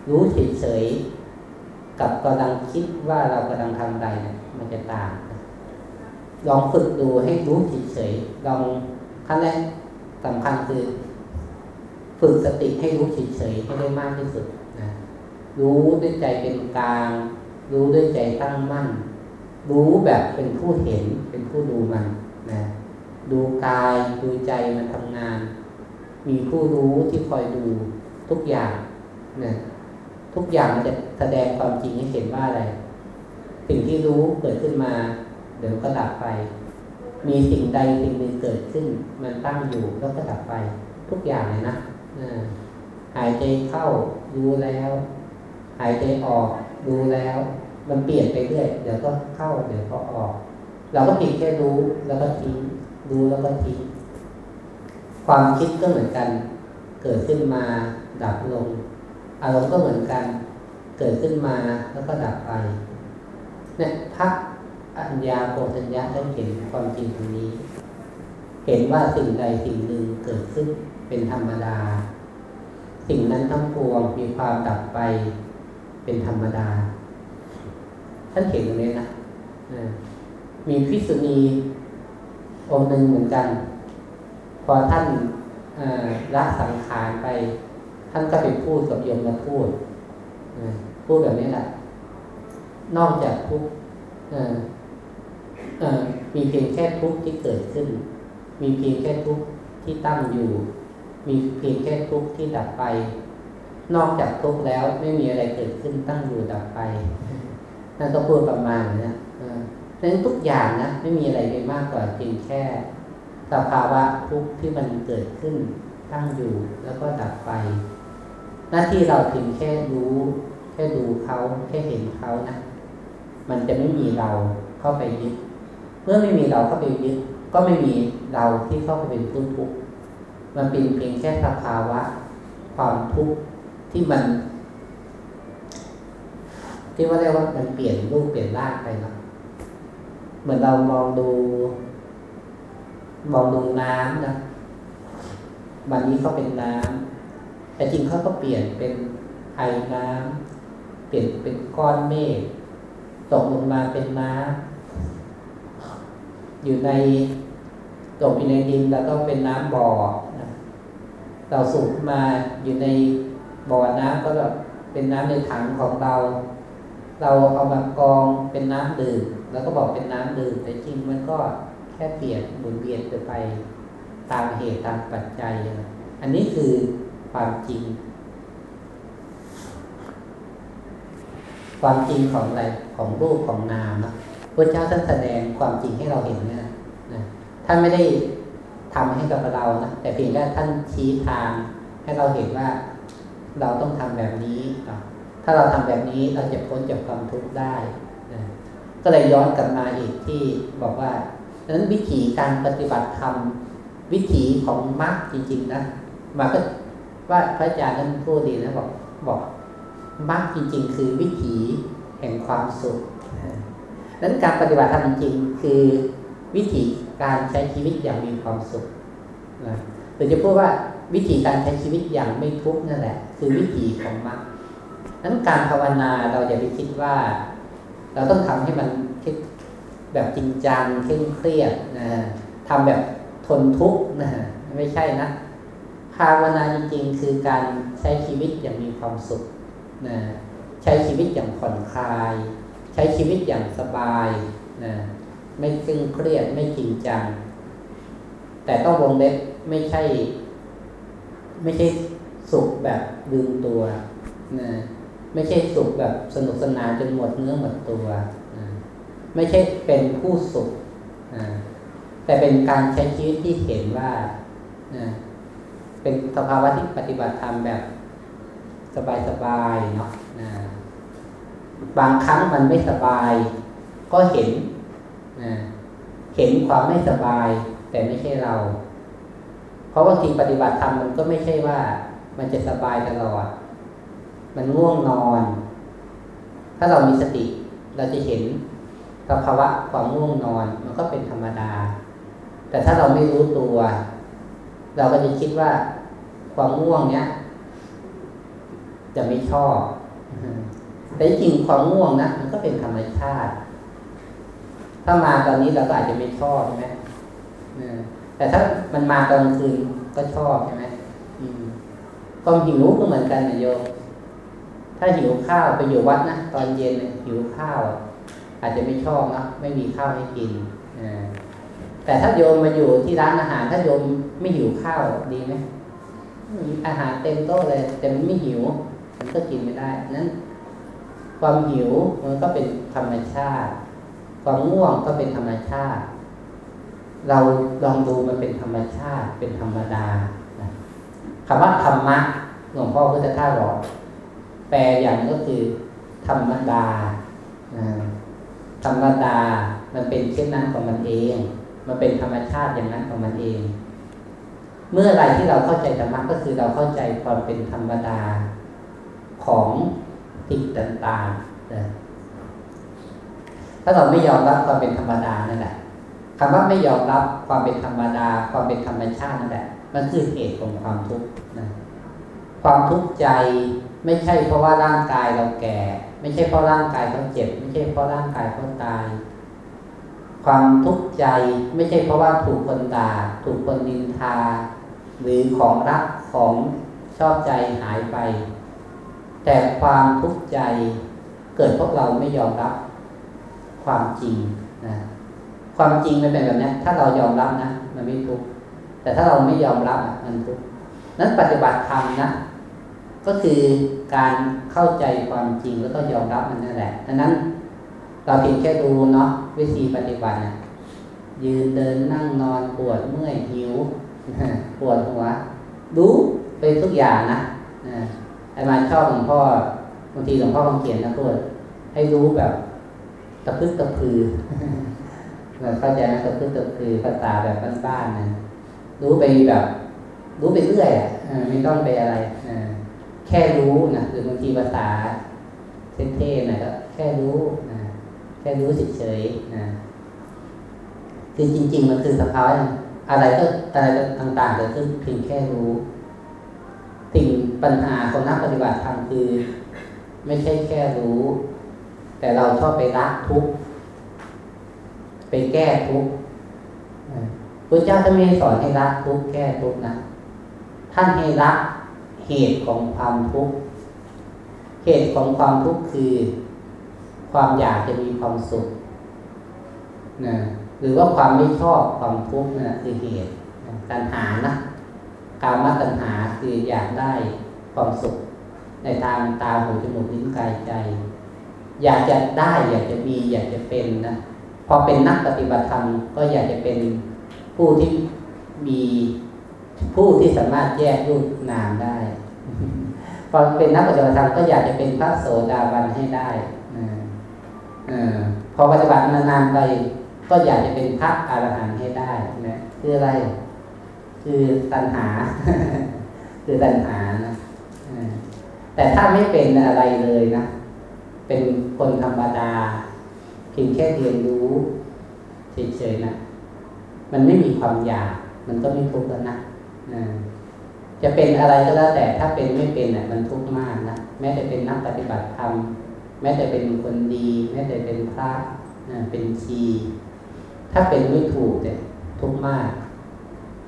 รู้เฉยๆกับกำลังคิดว่าเรากำลังทำอะไรเนี่ยมันจะต่าง ลองฝึกดูให้รู้เฉยๆลองขั้นแรกสำคัญคือ ฝึกสติให้รู้เฉยๆให้ได้มากที่สุดนะรู้ด้วยใจเป็นกลาง รู้ด้วยใจตั้งมั่น รู้แบบเป็นผู้เห็นเป็นผู้ดูมันนะดูกายดูใจมันทำงาน มีผู้รู้ที่คอยดูทุกอย่างนะทุกอย่างมันจะแสดงความจริงให้เห็นว่าอะไร สิ่งที่รู้เกิดขึ้นมา เดี๋ยวก็ดับไป มีสิ่งใดสิ่งหนึ่งเกิดขึ้น มันตั้งอยู่แล้วก็ดับไป ทุกอย่างเลยนะหายใจเข้าดูแล้ว หายใจออกดูแล้ว มันเปลี่ยนไปเรื่อยเดี๋ยวก็เข้าเดี๋ยวก็ออก เราก็เพียงแค่รู้แล้วก็ทิ้งรู้แล้วก็ทิ้งความคิดก็เหมือนกัน เกิดขึ้นมาดับลง อารมณ์ก็เหมือนกัน เกิดขึ้นมาแล้วก็ดับไป เนี่ยพัก อัญญาโกฏัญญาท่านเห็นความจริงตรงนี้ เห็นว่าสิ่งใดสิ่งหนึ่งเกิดขึ้นเป็นธรรมดา สิ่งนั้นทั้งปวงมีความดับไปเป็นธรรมดา ท่านเห็นตรงนี้นะมีพิสุณีองค์หนึ่งเหมือนกัน พอท่านละสังขารไป ท่านก็ไปพูดกับโยมมาพูดพูดแบบนี้แหละนอกจากทุก มีเพียงแค่ทุกข์ที่เกิดขึ้น มีเพียงแค่ทุกข์ที่ตั้งอยู่ มีเพียงแค่ทุกข์ที่ดับไป นอกจากทุกข์แล้วไม่มีอะไรเกิดขึ้นตั้งอยู่ดับไปนั่นก็พูดประมาณนี้ดังนั้นทุกอย่างนะไม่มีอะไรไปมากกว่าเพียงแค่สภาวะทุกข์ที่มันเกิดขึ้นตั้งอยู่แล้วก็ดับไป หน้าที่เราเพียงแค่รู้ แค่ดูเขาแค่เห็นเขานะ มันจะไม่มีเราเข้าไปยึด มื่อไม่มีเราเข้าไปยึดก็ไม่มีเราที่เข้าไปเป็นผู้ทุกข์มันเป็นเพียงแค่สภาวะความทุกข์ที่มัน ที่ว่าเรียกว่ามันเปลี่ยนรูปเปลี่ยนร่างไปเนาะเหมือนเรามองดู มองดูน้ำนะวันนี้เขาเป็นน้ำแต่จริงเขาก็เปลี่ยนเป็นไอน้ำเปลี่ยนเป็นก้อนเมฆตกลงมาเป็นน้ำ อยู่ในตกอยู่ในดินแล้วก็เป็นน้ำบ่อเราสูบมาอยู่ในบ่อน้ำก็แบบเป็นน้ำในถังของเรา เราเอามากองเป็นน้ำดื่มแล้วก็บอกเป็นน้ำดื่มแต่จริงมันก็แค่เปลี่ยนหมุนเวียนไปตามเหตุตามปัจจัย อันนี้คือความจริง ความจริงของอะไรของรูปของนามนะ พระเจ้าท่านแสดงความจริงให้เราเห็นนะนะท่านไม่ได้ทำให้กับเรานะแต่เพียงแค่ท่านชี้ทางให้เราเห็นว่าเราต้องทำแบบนี้ ถ้าเราทำแบบนี้เราจะพ้นจากความทุกข์ได้นะก็เลยย้อนกลับมาอีกที่บอกว่าดังนั้นวิธีการปฏิบัติธรรมวิถีของมรรคจริง ๆ นะมาก็ว่าพระอาจารย์นั้นพูดดีนะบอกบอกมรรคจริง ๆ คือวิถีแห่งความสุข นั้นการปฏิบัติธรรมจริงคือวิธีการใช้ชีวิตอย่างมีความสุขนะหรือจะพูดว่าวิธีการใช้ชีวิตอย่างไม่ทุกข์นั่นแหละ คือวิถีของมรรคนั้นการภาวนาเราอย่าไปคิดว่า เราต้องทำให้มันแบบจริงจังเคร่งเครียดนะทำแบบทนทุกข์นะไม่ใช่นะภาวนาจริงๆ คือการใช้ชีวิตอย่างมีความสุขนะใช้ชีวิตอย่างผ่อนคลาย ช้ชีวิตอย่างสบายนะไม่เคร่งเครียดไม่จริงจัง แต่ต้องวงเล็บไม่ใช่ ไม่ใช่สุขแบบลืมตัวนะไม่ใช่สุขแบบสนุกสนานจนหมดเนื้อหมดตัวนะไม่ใช่เป็นผู้สุขนะแต่เป็นการใช้ชีวิตที่เห็นว่านะเป็นสภาวะที่ปฏิบัติธรรมแบบสบายๆเนาะนะ บางครั้งมันไม่สบาย ก็เห็นนะเห็นความไม่สบาย แต่ไม่ใช่เรา เพราะว่าทีปฏิบัติธรรมมันก็ไม่ใช่ว่า มันจะสบายตลอด มันง่วงนอน ถ้าเรามีสติ เราจะเห็นสภาวะความง่วงนอน มันก็เป็นธรรมดา แต่ถ้าเราไม่รู้ตัว เราก็จะคิดว่าความง่วงเนี้ยจะไม่ชอบ แต่จริงความง่วงนะมันก็เป็นธรรมชาติ ถ้ามาตอนนี้เราก็อาจจะไม่ชอบใช่ไหมแต่ถ้ามันมาตอนคืนก็ชอบใช่ไหมความหิวก็เหมือนกันนะโยมถ้าหิวข้าวไปอยู่วัดนะตอนเย็นหิวข้าว อาจจะไม่ชอบนะไม่มีข้าวให้กินแต่ถ้าโยมมาอยู่ที่ร้านอาหาร ถ้าโยมไม่หิวข้าวดีไหมอาหารเต็มโต๊ะเลย แต่มันไม่หิว มันก็กินไม่ได้นั้น ความหิวมันก็เป็นธรรมชาติ ความง่วงก็เป็นธรรมชาติ เราลองดูมันเป็นธรรมชาติ เป็นธรรมดาคำว่าธรรมะหลวงพ่อพุทธทาสบอกแปลอย่างก็คือ ธรรมดาธรรมดา มันเป็นเช่นนั้นของมันเอง มันเป็นธรรมชาติอย่างนั้นของมันเอง เมื่อไรที่เราเข้าใจธรรมะก็คือเราเข้าใจความเป็นธรรมดาของ สิ่งต่างๆถ้าเราไม่ยอมรับความเป็นธรรมดานั่นแหละคำว่าไม่ยอมรับความเป็นธรรมดา ความเป็นธรรมชาตินั่นแหละ มันคือเหตุของความทุกข์นะความทุกข์ใจไม่ใช่เพราะว่าร่างกายเราแก่ ไม่ใช่เพราะร่างกายเขาเจ็บ ไม่ใช่เพราะร่างกายเขาตาย ความทุกข์ใจไม่ใช่เพราะว่าถูกคนด่า ถูกคนนินทา หรือของรักของชอบใจหายไป แต่ความทุกข์ใจเกิดเพราะเราไม่ยอมรับความจริงนะความจริงมันเป็นแบบนี้ถ้าเรายอมรับนะมันไม่ทุกข์แต่ถ้าเราไม่ยอมรับมันทุกข์นั้นปฏิบัติธรรมนะก็คือการเข้าใจความจริงแล้วก็ยอมรับมันนั่นแหละดังนั้น เราเพียงแค่ดูเนาะวิธีปฏิบัตินะยืนเดินนั่งนอนปวดเมื่อยหิวปวดหัวรู้ไปทุกอย่างนะ ไอ้มาชอบหลวงพ่อบางทีหลวงพ่อคงเขียนนะพูดให้รู้แบบตะพึกตะพือเราเข้าใจนะตะพึกตะพือภาษาแบบบ้านๆนะรู้ไปแบบ รู้ไปเรื่อยอะไม่ต้องไปอะไรแค่รู้นะหรือบางทีภาษาเท่ๆนะก็แค่รู้นะแค่รู้เฉยๆนะคือจริง ๆ มันคือสภาวะอะไรก็อะไรต่างๆเกิดขึ้นเพียงแค่รู้ สิ่งปัญหาของนักปฏิบัติธรรมคือ ไม่ใช่แค่รู้ แต่เราชอบไปรักทุกไปแก้ทุกพระเจ้าจะไม่สอนให้รักทุกแก้ทุกนะท่านให้รักเหตุของความทุกข์เหตุของความทุกข์คือ ความอยากจะมีความสุขนะหรือว่าความไม่ชอบความทุกข์นะคือเหตุตัณหานะ การมาตัณหาคืออยากได้ความสุข ในทางตาหูจมูกลิ้นกายใจ อยากจะได้อยากจะมีอยากจะเป็นนะพอเป็นนักปฏิบัติธรรมก็อยากจะเป็นผู้ที่มีผู้ที่สามารถแยกรูปนามได้ พอเป็นนักปฏิบัติธรรมก็อยากจะเป็นพระโสดาบันให้ได้อพอปฏิบัตินานๆไปก็อยากจะเป็นพระอรหันต์ให้ได้นะคืออะไร คือตัณหา คือตัณหานะแต่ถ้าไม่เป็นอะไรเลยนะ เป็นคนธรรมดาเพียงแค่เรียนรู้เฉยๆนะมันไม่มีความอยาก มันก็ไม่ทุกข์แล้วนะจะเป็นอะไรก็แล้วแต่ถ้าเป็นไม่เป็นอะมันทุกข์มากนะแม้แต่เป็นนักปฏิบัติธรรมแม้แต่เป็นคนดี แม้แต่เป็นพระเป็นชีถ้าเป็นไม่ถูกเนี่ยทุกข์มาก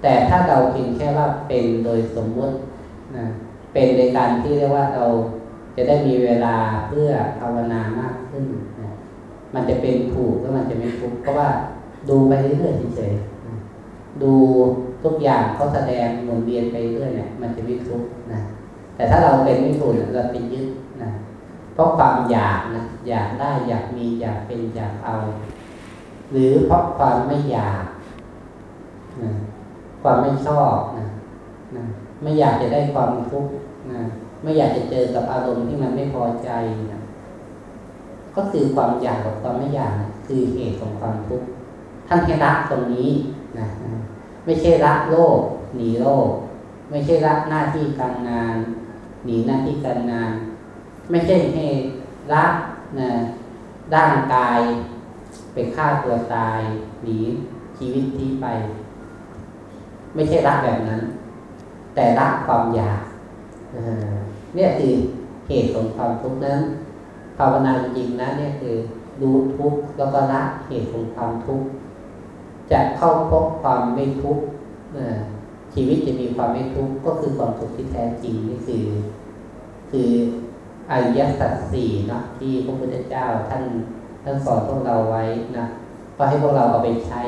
แต่ถ้าเราเพียงแค่ว่าเป็นโดยสมมตินะเป็นในการที่เรียกว่าเราจะได้มีเวลาเพื่อภาวนามากขึ้นนะมันจะเป็นถูกแล้วมันจะไม่ทุกข์เพราะว่าดูไปเรื่อยๆเฉยๆดูทุกอย่างเขาแสดงหมุนเวียนไปเรื่อยเนี่ยมันจะไม่ทุกข์นะแต่ถ้าเราเป็นไม่ถูกเราเป็นยึดนะเพราะความอยากนะอยากได้อยากมีอยากเป็นอยากเอา หรือเพราะความไม่อยากนะ ความไม่ชอบนะนะไม่อยากจะได้ความทุกข์นะไม่อยากจะเจอกับอารมณ์ที่มันไม่พอใจนะก็คือความอยากกับความไม่อยากนะคือเหตุของความทุกข์ท่านให้รักตรงนี้นะไม่ใช่รักโลก หนีโลก ไม่ใช่รักหน้าที่การงาน หนีหน้าที่การงาน ไม่ใช่ให้รักนะด้านกายไปฆ่าตัวตายหนีชีวิตที่ไป ไม่ใช่รักแบบนั้น แต่รักความอยากเนี่ยคือเหตุของความทุกข์นั้นภาวนาจริงๆนะเนี่ยคือรู้ทุกข์แล้วก็ละเหตุของความทุกข์จะเข้าพบความไม่ทุกข์ชีวิตจะมีความไม่ทุกข์ก็คือความทุกข์ที่แท้จริงนี่คือ คืออริยสัจสี่นะที่พระพุทธเจ้าท่านท่านสอนพวกเราไว้นะก็ให้พวกเราเอาไปใช้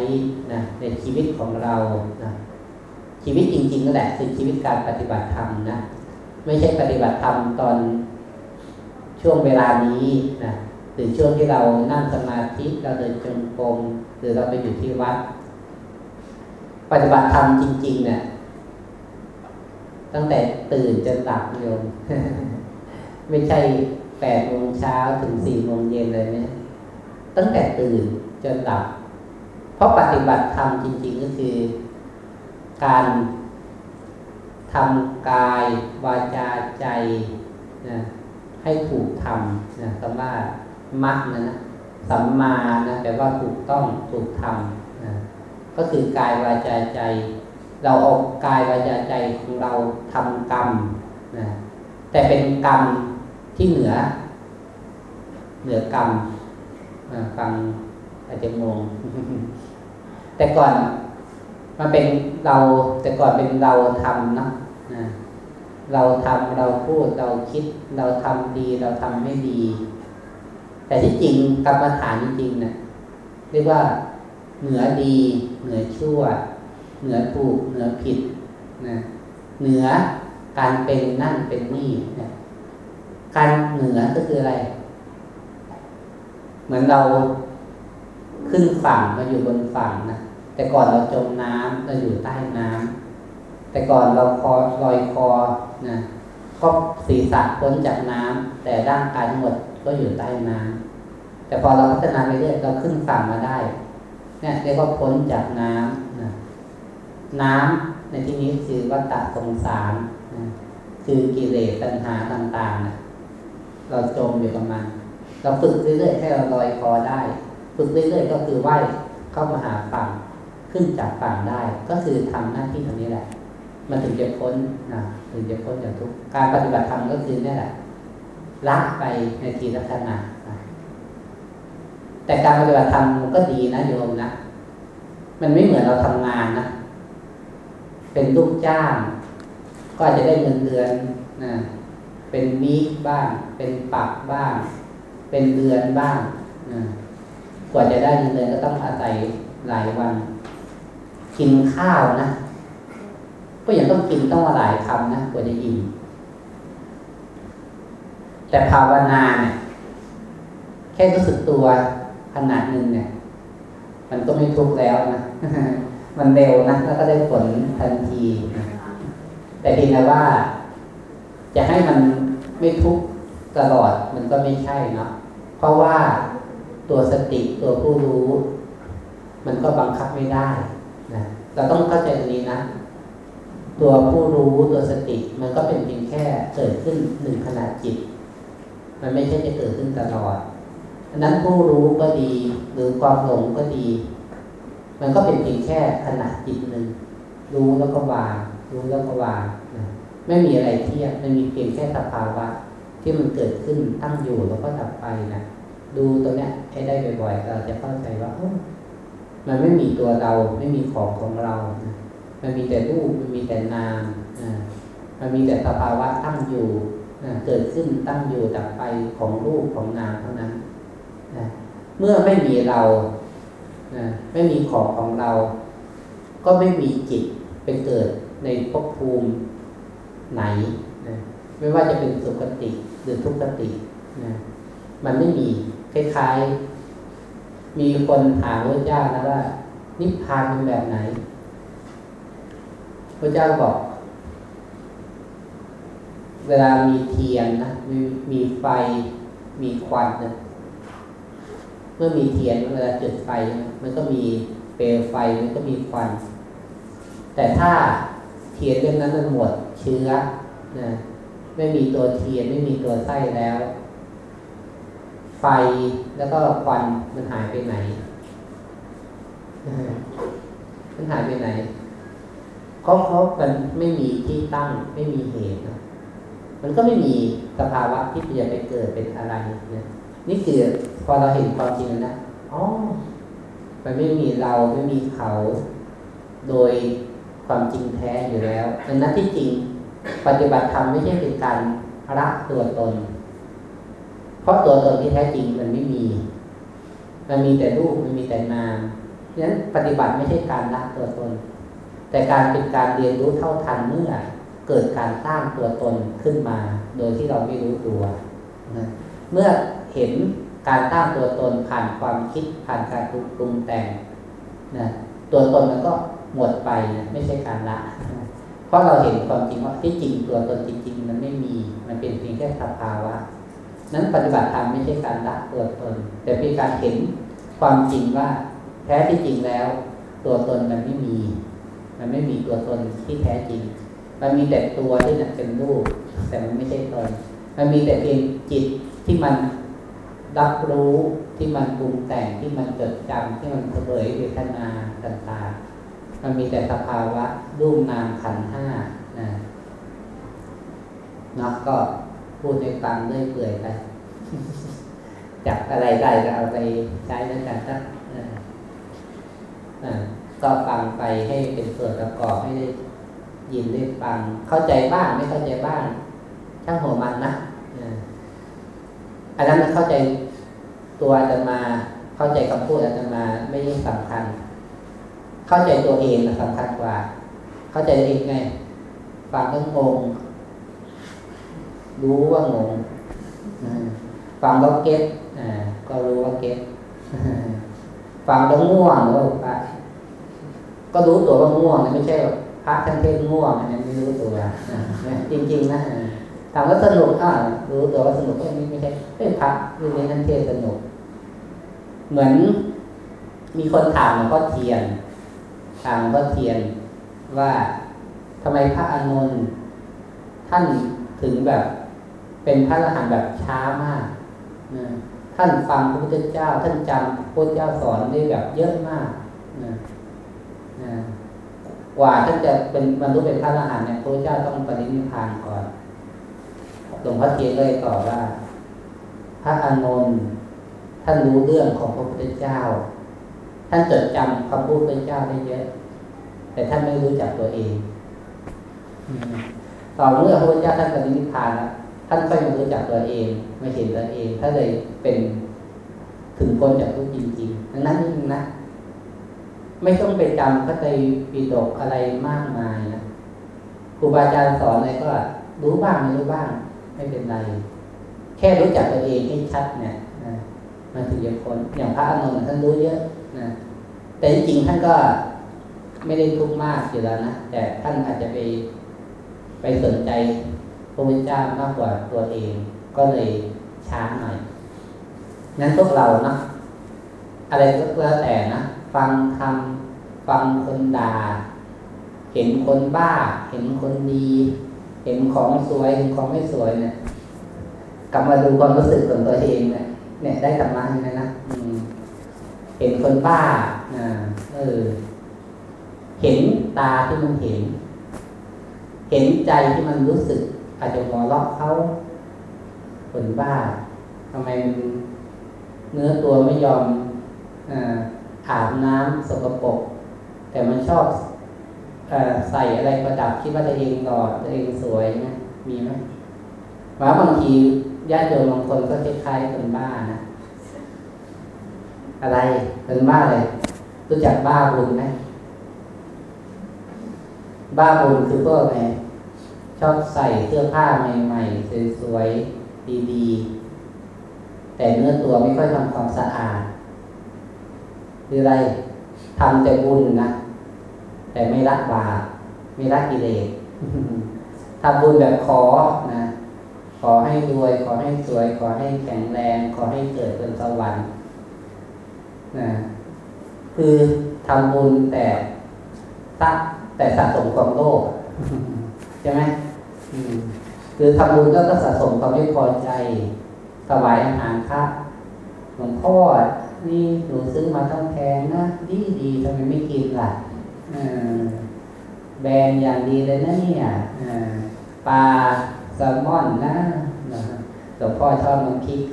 นะในชีวิตของเรานะ ชีวิตจริงๆนั่นแหละคือชีวิตการปฏิบัติธรรมนะไม่ใช่ปฏิบัติธรรมตอนช่วงเวลานี้นะหรือช่วงที่เรานั่งสมาธิเราเดินจงกรมหรือเราไปอยู่ที่วัด ปฏิบัติธรรมจริง ๆ เนี่ย ตั้งแต่ตื่นจนหลับโยมไม่ใช่แปดโมงเช้าถึงสี่โมงเย็นเลยเนี่ยตั้งแต่ตื่นจนหลับ เพราะปฏิบัติธรรมจริง ๆ ก็คือ การทำกายวาจาใจนะให้ถูกทำนะคำว่ามักนะนะสัมมานะแปลว่าถูกต้องถูกทำนะก็คือกายวาจาใจ เราเอากายวาจาใจของเราทำกรรมนะแต่เป็นกรรมที่เหนือ เหนือกรรมฟังอาจจะงงแต่ก่อน มันเป็นเราแต่ก่อนเป็นเราทำนะเราทำเราพูดเราคิด เราทำดีเราทำไม่ดี แต่ที่จริงกรรมฐานจริงๆนะเรียกว่าเหนือดี เหนือชั่ว เหนือถูก เหนือผิดนะเหนือการเป็นนั่นเป็นนี่นะการเหนือก็คืออะไร เหมือนเราขึ้นฝั่งมาอยู่บนฝั่งนะ แต่ก่อนเราจมน้ำเราอยู่ใต้น้ำแต่ก่อนเราคอลอยคอนะก็ศีรษะพ้นจากน้ำแต่ร่างกายทั้งหมดก็อยู่ใต้น้ำแต่พอเราพัฒนาไปเรื่อยเราขึ้นฝั่งมาได้ เนี่ยเรียกว่าพ้นจากน้ำนะน้ำในที่นี้คือวัฏฏะสงสารนะคือกิเลสตัณหาต่างๆนะเราจมอยู่กับมันเราฝึกเรื่อยๆให้เราลอยคอได้ ฝึกเรื่อยๆก็คือว่ายเข้ามาหาฝั่ง ขึ้นจากฝั่งได้ ก็คือทำหน้าที่ตรงนี้แหละ มันถึงจะพ้นนะถึงจะพ้นจากทุกการปฏิบัติธรรมก็คือนี่แหละละไปในทีละขณะนะแต่การปฏิบัติธรรมมันก็ดีนะโยมนะมันไม่เหมือนเราทำงานนะเป็นลูกจ้าง ก็อาจจะได้เงินเดือนนะเป็นวีคบ้าง เป็นปักบ้าง เป็นเดือนบ้างนะกว่าจะได้เงินเดือนก็ต้องอาศัยหลายวัน กินข้าวนะ ก็ยังต้องกินต้องหลายคำนะกว่าจะอิ่มแต่ภาวนาเนี่ยแค่รู้สึกตัวขนาดหนึ่งเนี่ย มันก็ไม่ทุกข์แล้วนะมันเร็วนะแล้วก็ได้ผลทันที แต่เพียงแต่ว่า จะให้มันไม่ทุกข์ตลอดมันก็ไม่ใช่เนาะเพราะว่าตัวสติตัวผู้รู้ มันก็บังคับไม่ได้ เราต้องเข้าใจตรงนี้นะ ตัวผู้รู้ตัวสติ มันก็เป็นเพียงแค่เกิดขึ้นหนึ่งขณะจิต มันไม่ใช่จะเกิดขึ้นตลอดอันนั้นผู้รู้ก็ดี หรือความหลงก็ดี มันก็เป็นเพียงแค่ขณะจิตหนึ่งรู้แล้วก็วางรู้แล้วก็วางนะไม่มีอะไรเทียบมันมีเพียงแค่สภาวะ ที่มันเกิดขึ้นตั้งอยู่แล้วก็ดับไปนะดูตัวเนี้ยให้ได้บ่อยๆเราจะเข้าใจว่า มันไม่มีตัวเราไม่มีของของเรา มันมีแต่รูปมันมีแต่นามมันมีแต่สภาวะตั้งอยู่เกิดขึ้นตั้งอยู่ดับไปของรูปของนามเท่านั้นเมื่อไม่มีเราไม่มีของของเรา ก็ไม่มีจิตไปเกิดในภพภูมิไหนนะไม่ว่าจะเป็นสุขติหรือทุกขตินะมันไม่มีคล้ายๆ มีคนถามพระเจ้านะว่า นิพพานเป็นแบบไหนพระเจ้าบอก เวลามีเทียนนะมีมีไฟ มีควันนะเมื่อมีเทียนเวลาจุดไฟ มันก็มีเปลวไฟมันก็มีควัน แต่ถ้าเทียนเรื่องนั้นมันหมดเชื้อนะไม่มีตัวเทียนไม่มีตัวไส้แล้ว ไฟ แล้วก็ควันมันหายไปไหน มันหายไปไหนเขาเขามันไม่มีที่ตั้งไม่มีเหตุนะมันก็ไม่มีสภาวะที่จะไปเกิดเป็นอะไรนะนี่คือพอเราเห็นความจริงนะอ๋อมันไม่มีเราไม่มีเขา โดยความจริงแท้อยู่แล้วดังนั้นที่จริง ปฏิบัติธรรมไม่ใช่เป็นการละตัวตน เพราะตัวตนที่แท้จริงมันไม่มี มันมีแต่รูปมันมีแต่นามดังนั้นปฏิบัติไม่ใช่การละตัวตน แต่การเป็นการเรียนรู้เท่าทันเมื่อเกิดการสร้างตัวตนขึ้นมา โดยที่เราไม่รู้ตัวนะเมื่อเห็นการสร้างตัวตนผ่านความคิดผ่านการปรุงแต่งนะตัวตนมันก็หมดไปนะไม่ใช่การละ เพราะเราเห็นความจริงว่าที่จริงตัวตนจริง ๆ มันไม่มี มันเป็นเพียงแค่สภาวะ นั้นปฏิบัติธรรมไม่ใช่การละตัวตน แต่เป็นการเห็นความจริงว่าแท้ที่จริงแล้ว ตัวตนมันไม่มี มันไม่มีตัวตนที่แท้จริง มันมีแต่ตัวที่เป็นรูป แต่มันไม่ใช่ตน มันมีแต่เพียงจิตที่มันรับรู้ที่มันปรุงแต่งที่มันจดจำที่มันเสวยเวทนาต่างๆ มันมีแต่สภาวะรูปนามขันห้านะนักก็ พูดในฟังเรื่อยเปื่อยไปจับอะไรได้ก็เอาไปใช้แล้วยกันสักก็ฟังไปให้เป็นส่วนประกอบให้ได้ยินได้ฟัง เข้าใจบ้างไม่เข้าใจบ้างช่างหัวมันนะอันนั้นเข้าใจตัวอาตมา เข้าใจคำพูดอาตมาไม่ยิ่งสำคัญ เข้าใจตัวเองสำคัญกว่า เข้าใจเองไงฟังก็งง รู้ว่างงฟังแล้วเก็ตก็รู้ว่าเก็ตฟังแล้วง่วงแล้วก็รู้ตัวว่าง่วงไม่ใช่พระท่านเทศง่วงอันนั้ไม่รู้ตัวจริง ๆ นะถามว่าสนุกอ่ารู้ตัวว่าสนุกก็ไม่ไม่ใช่เป็นพระรูปนี้ท่านเทศสนุก เหมือนมีคนถามหลวงพ่อเทียน ถามหลวงพ่อเทียนว่าทำไมพระอานนท์ท่านถึงแบบ เป็นพระอรหันต์แบบช้ามากนะท่านฟังพระพุทธเจ้า ท่านจำพระพุทธเจ้าสอนได้แบบเยอะมากนะนะกว่าท่านจะเป็นบรรลุเป็นพระอรหันต์เนี่ยพระพุทธเจ้าต้องปรินิพพานก่อนหลวงพ่อเทียนเลยตอบว่า พระอานนท์ท่านรู้เรื่องของพระพุทธเจ้า ท่านจดจำคำพูดพระเจ้าได้เยอะ แต่ท่านไม่รู้จักตัวเองต่อเมื่อพระพุทธเจ้าท่านปรินิพพานแล้ว ท่านค่อยมารู้จักตัวเองไม่เห็นตัวเองท่านเลยเป็นถึงพ้นจากทุกจริงๆดังนั้นนี่นะไม่ต้องไปจำพระไตรปิฎกอะไรมากมายนะครูบาอาจารย์สอนอะไรก็รู้บ้างไม่รู้บ้าง ไม่เป็นไร แค่รู้จักตัวเองให้ชัดเนี่ยนะมันถึงจะพ้นอย่างพระอนุนท่านรู้เยอะนะแต่จริงๆท่านก็ไม่ได้ทุกข์มากอยู่แล้วนะแต่ท่านอาจจะไปไปสนใจ ระพุทธเจ้ามากกว่าตัวเอง ก็เลยช้าหน่อยนั้นพวกเรานะอะไรก็แล้วแต่นะฟังคำฟังคนด่า เห็นคนบ้า เห็นคนดี เห็นของสวยเห็นของไม่สวยเนี่ยกลับมาดูความรู้สึกของตัวเองเนี่ยเนี่ยได้ธรรมะนี่นะเห็นคนบ้าอ่าเออ เห็นตาที่มันเห็น เห็นใจที่มันรู้สึก อาจจะหัวเราะเขาคนบ้าทำไมเนื้อตัวไม่ยอมอาบน้ำสกปรกแต่มันชอบอใส่อะไรประดับคิดว่าตัวเองหล่อตัวเองสวยนะมีไหมว่าบางทีญาติโยมบางคนก็คล้ายๆคนบ้านะอะไรเป็นบ้าเลยรู้จักบ้าบุญไหมบ้าบุญคือพวกไง ชอบใส่เสื้อผ้าใหม่ๆสวยๆดีๆ แต่เนื้อตัวไม่ค่อยทำความสะอาดคืออะไรทำแต่บุญนะ แต่ไม่รักบาปไม่รักกิเลสทำบุญแบบขอนะขอให้รวย ขอให้สวย ขอให้แข็งแรง ขอให้เกิดเป็นสวรรค์นะคือทำบุญแต่สะแต่สะสมความโลภใช่ไหม คือทำบุญแล้วก็สะสมความไม่พอใจถวายอาหารพระหลวงพ่อนี่หนูซื้อมาทั้งแพงนะดีดีทำไมไม่กินล่ะแบรนด์อย่างดีเลยนะเนี่ยปลาแซลมอนนะหลวงพ่อชอบน้ำพริก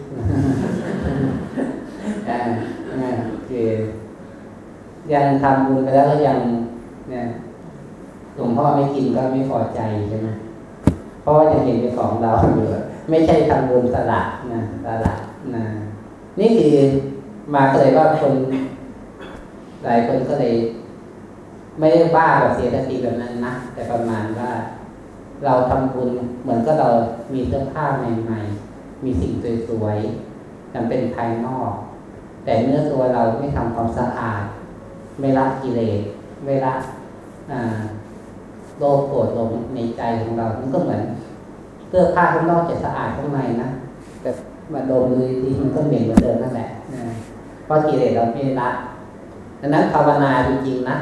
อ่าอ่าคือยังทำบุญไปแล้วก็ยังเนี่ยหลวงพ่อไม่กินก็ไม่พอใจใช่ไหม ราะว่าจะเห็นเป็นของเราอยู่ไม่ใช่ทำบุญสละนะสละนะนี่คือมาก็เลยว่าคนหลายคนก็เลย ไม่ได้บ้าแบบเสียสติแบบนั้นนะแต่ประมาณว่าเราทำบุญเหมือนก็เรามีเสื้อผ้าใหม่ๆ มีสิ่งสวยๆจำเป็นภายนอก แต่เนื้อตัวเราไม่ทำความสะอาด ไม่ละกิเลสไม่ละอ่า โลภโกรธหลงในใจของเรา มันก็เหมือนเสื้อผ้าข้างนอกจะสะอาดข้างในนะแต่มาดมดูดีมันก็เหม็นเหมือนเดิมนั่นแหละนะเพราะกิเลสเราไม่ละดังนั้นภาวนาจริงๆนะ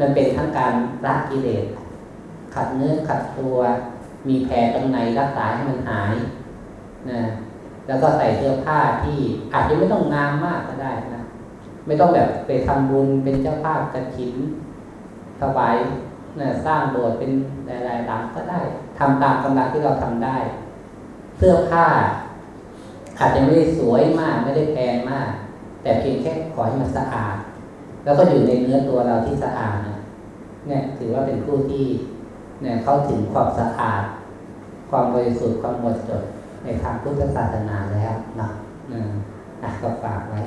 มันเป็นทั้งการละกิเลสขัดเนื้อขัดตัวมีแผลตรงไหนรักษาให้มันหายนะแล้วก็ใส่เสื้อผ้าที่อาจจะไม่ต้องงามมากก็ได้นะไม่ต้องแบบไปทำบุญเป็นเจ้าภาพกระถินถวาย สร้างโบสถ์เป็นหลายๆหลังก็ได้ทำตามกำลังที่เราทำได้ เสื้อผ้าอาจจะไม่ได้สวยมากไม่ได้แพงมาก แต่เพียงแค่ขอให้มันสะอาด แล้วก็อยู่ในเนื้อตัวเราที่สะอาดนะเนี่ยถือว่าเป็นผู้ที่เนี่ยเข้าถึงความสะอาด ความบริสุทธิ์ความหมดจดในทางพุทธศาสนาแล้วเนาะอะก็ฝากไว้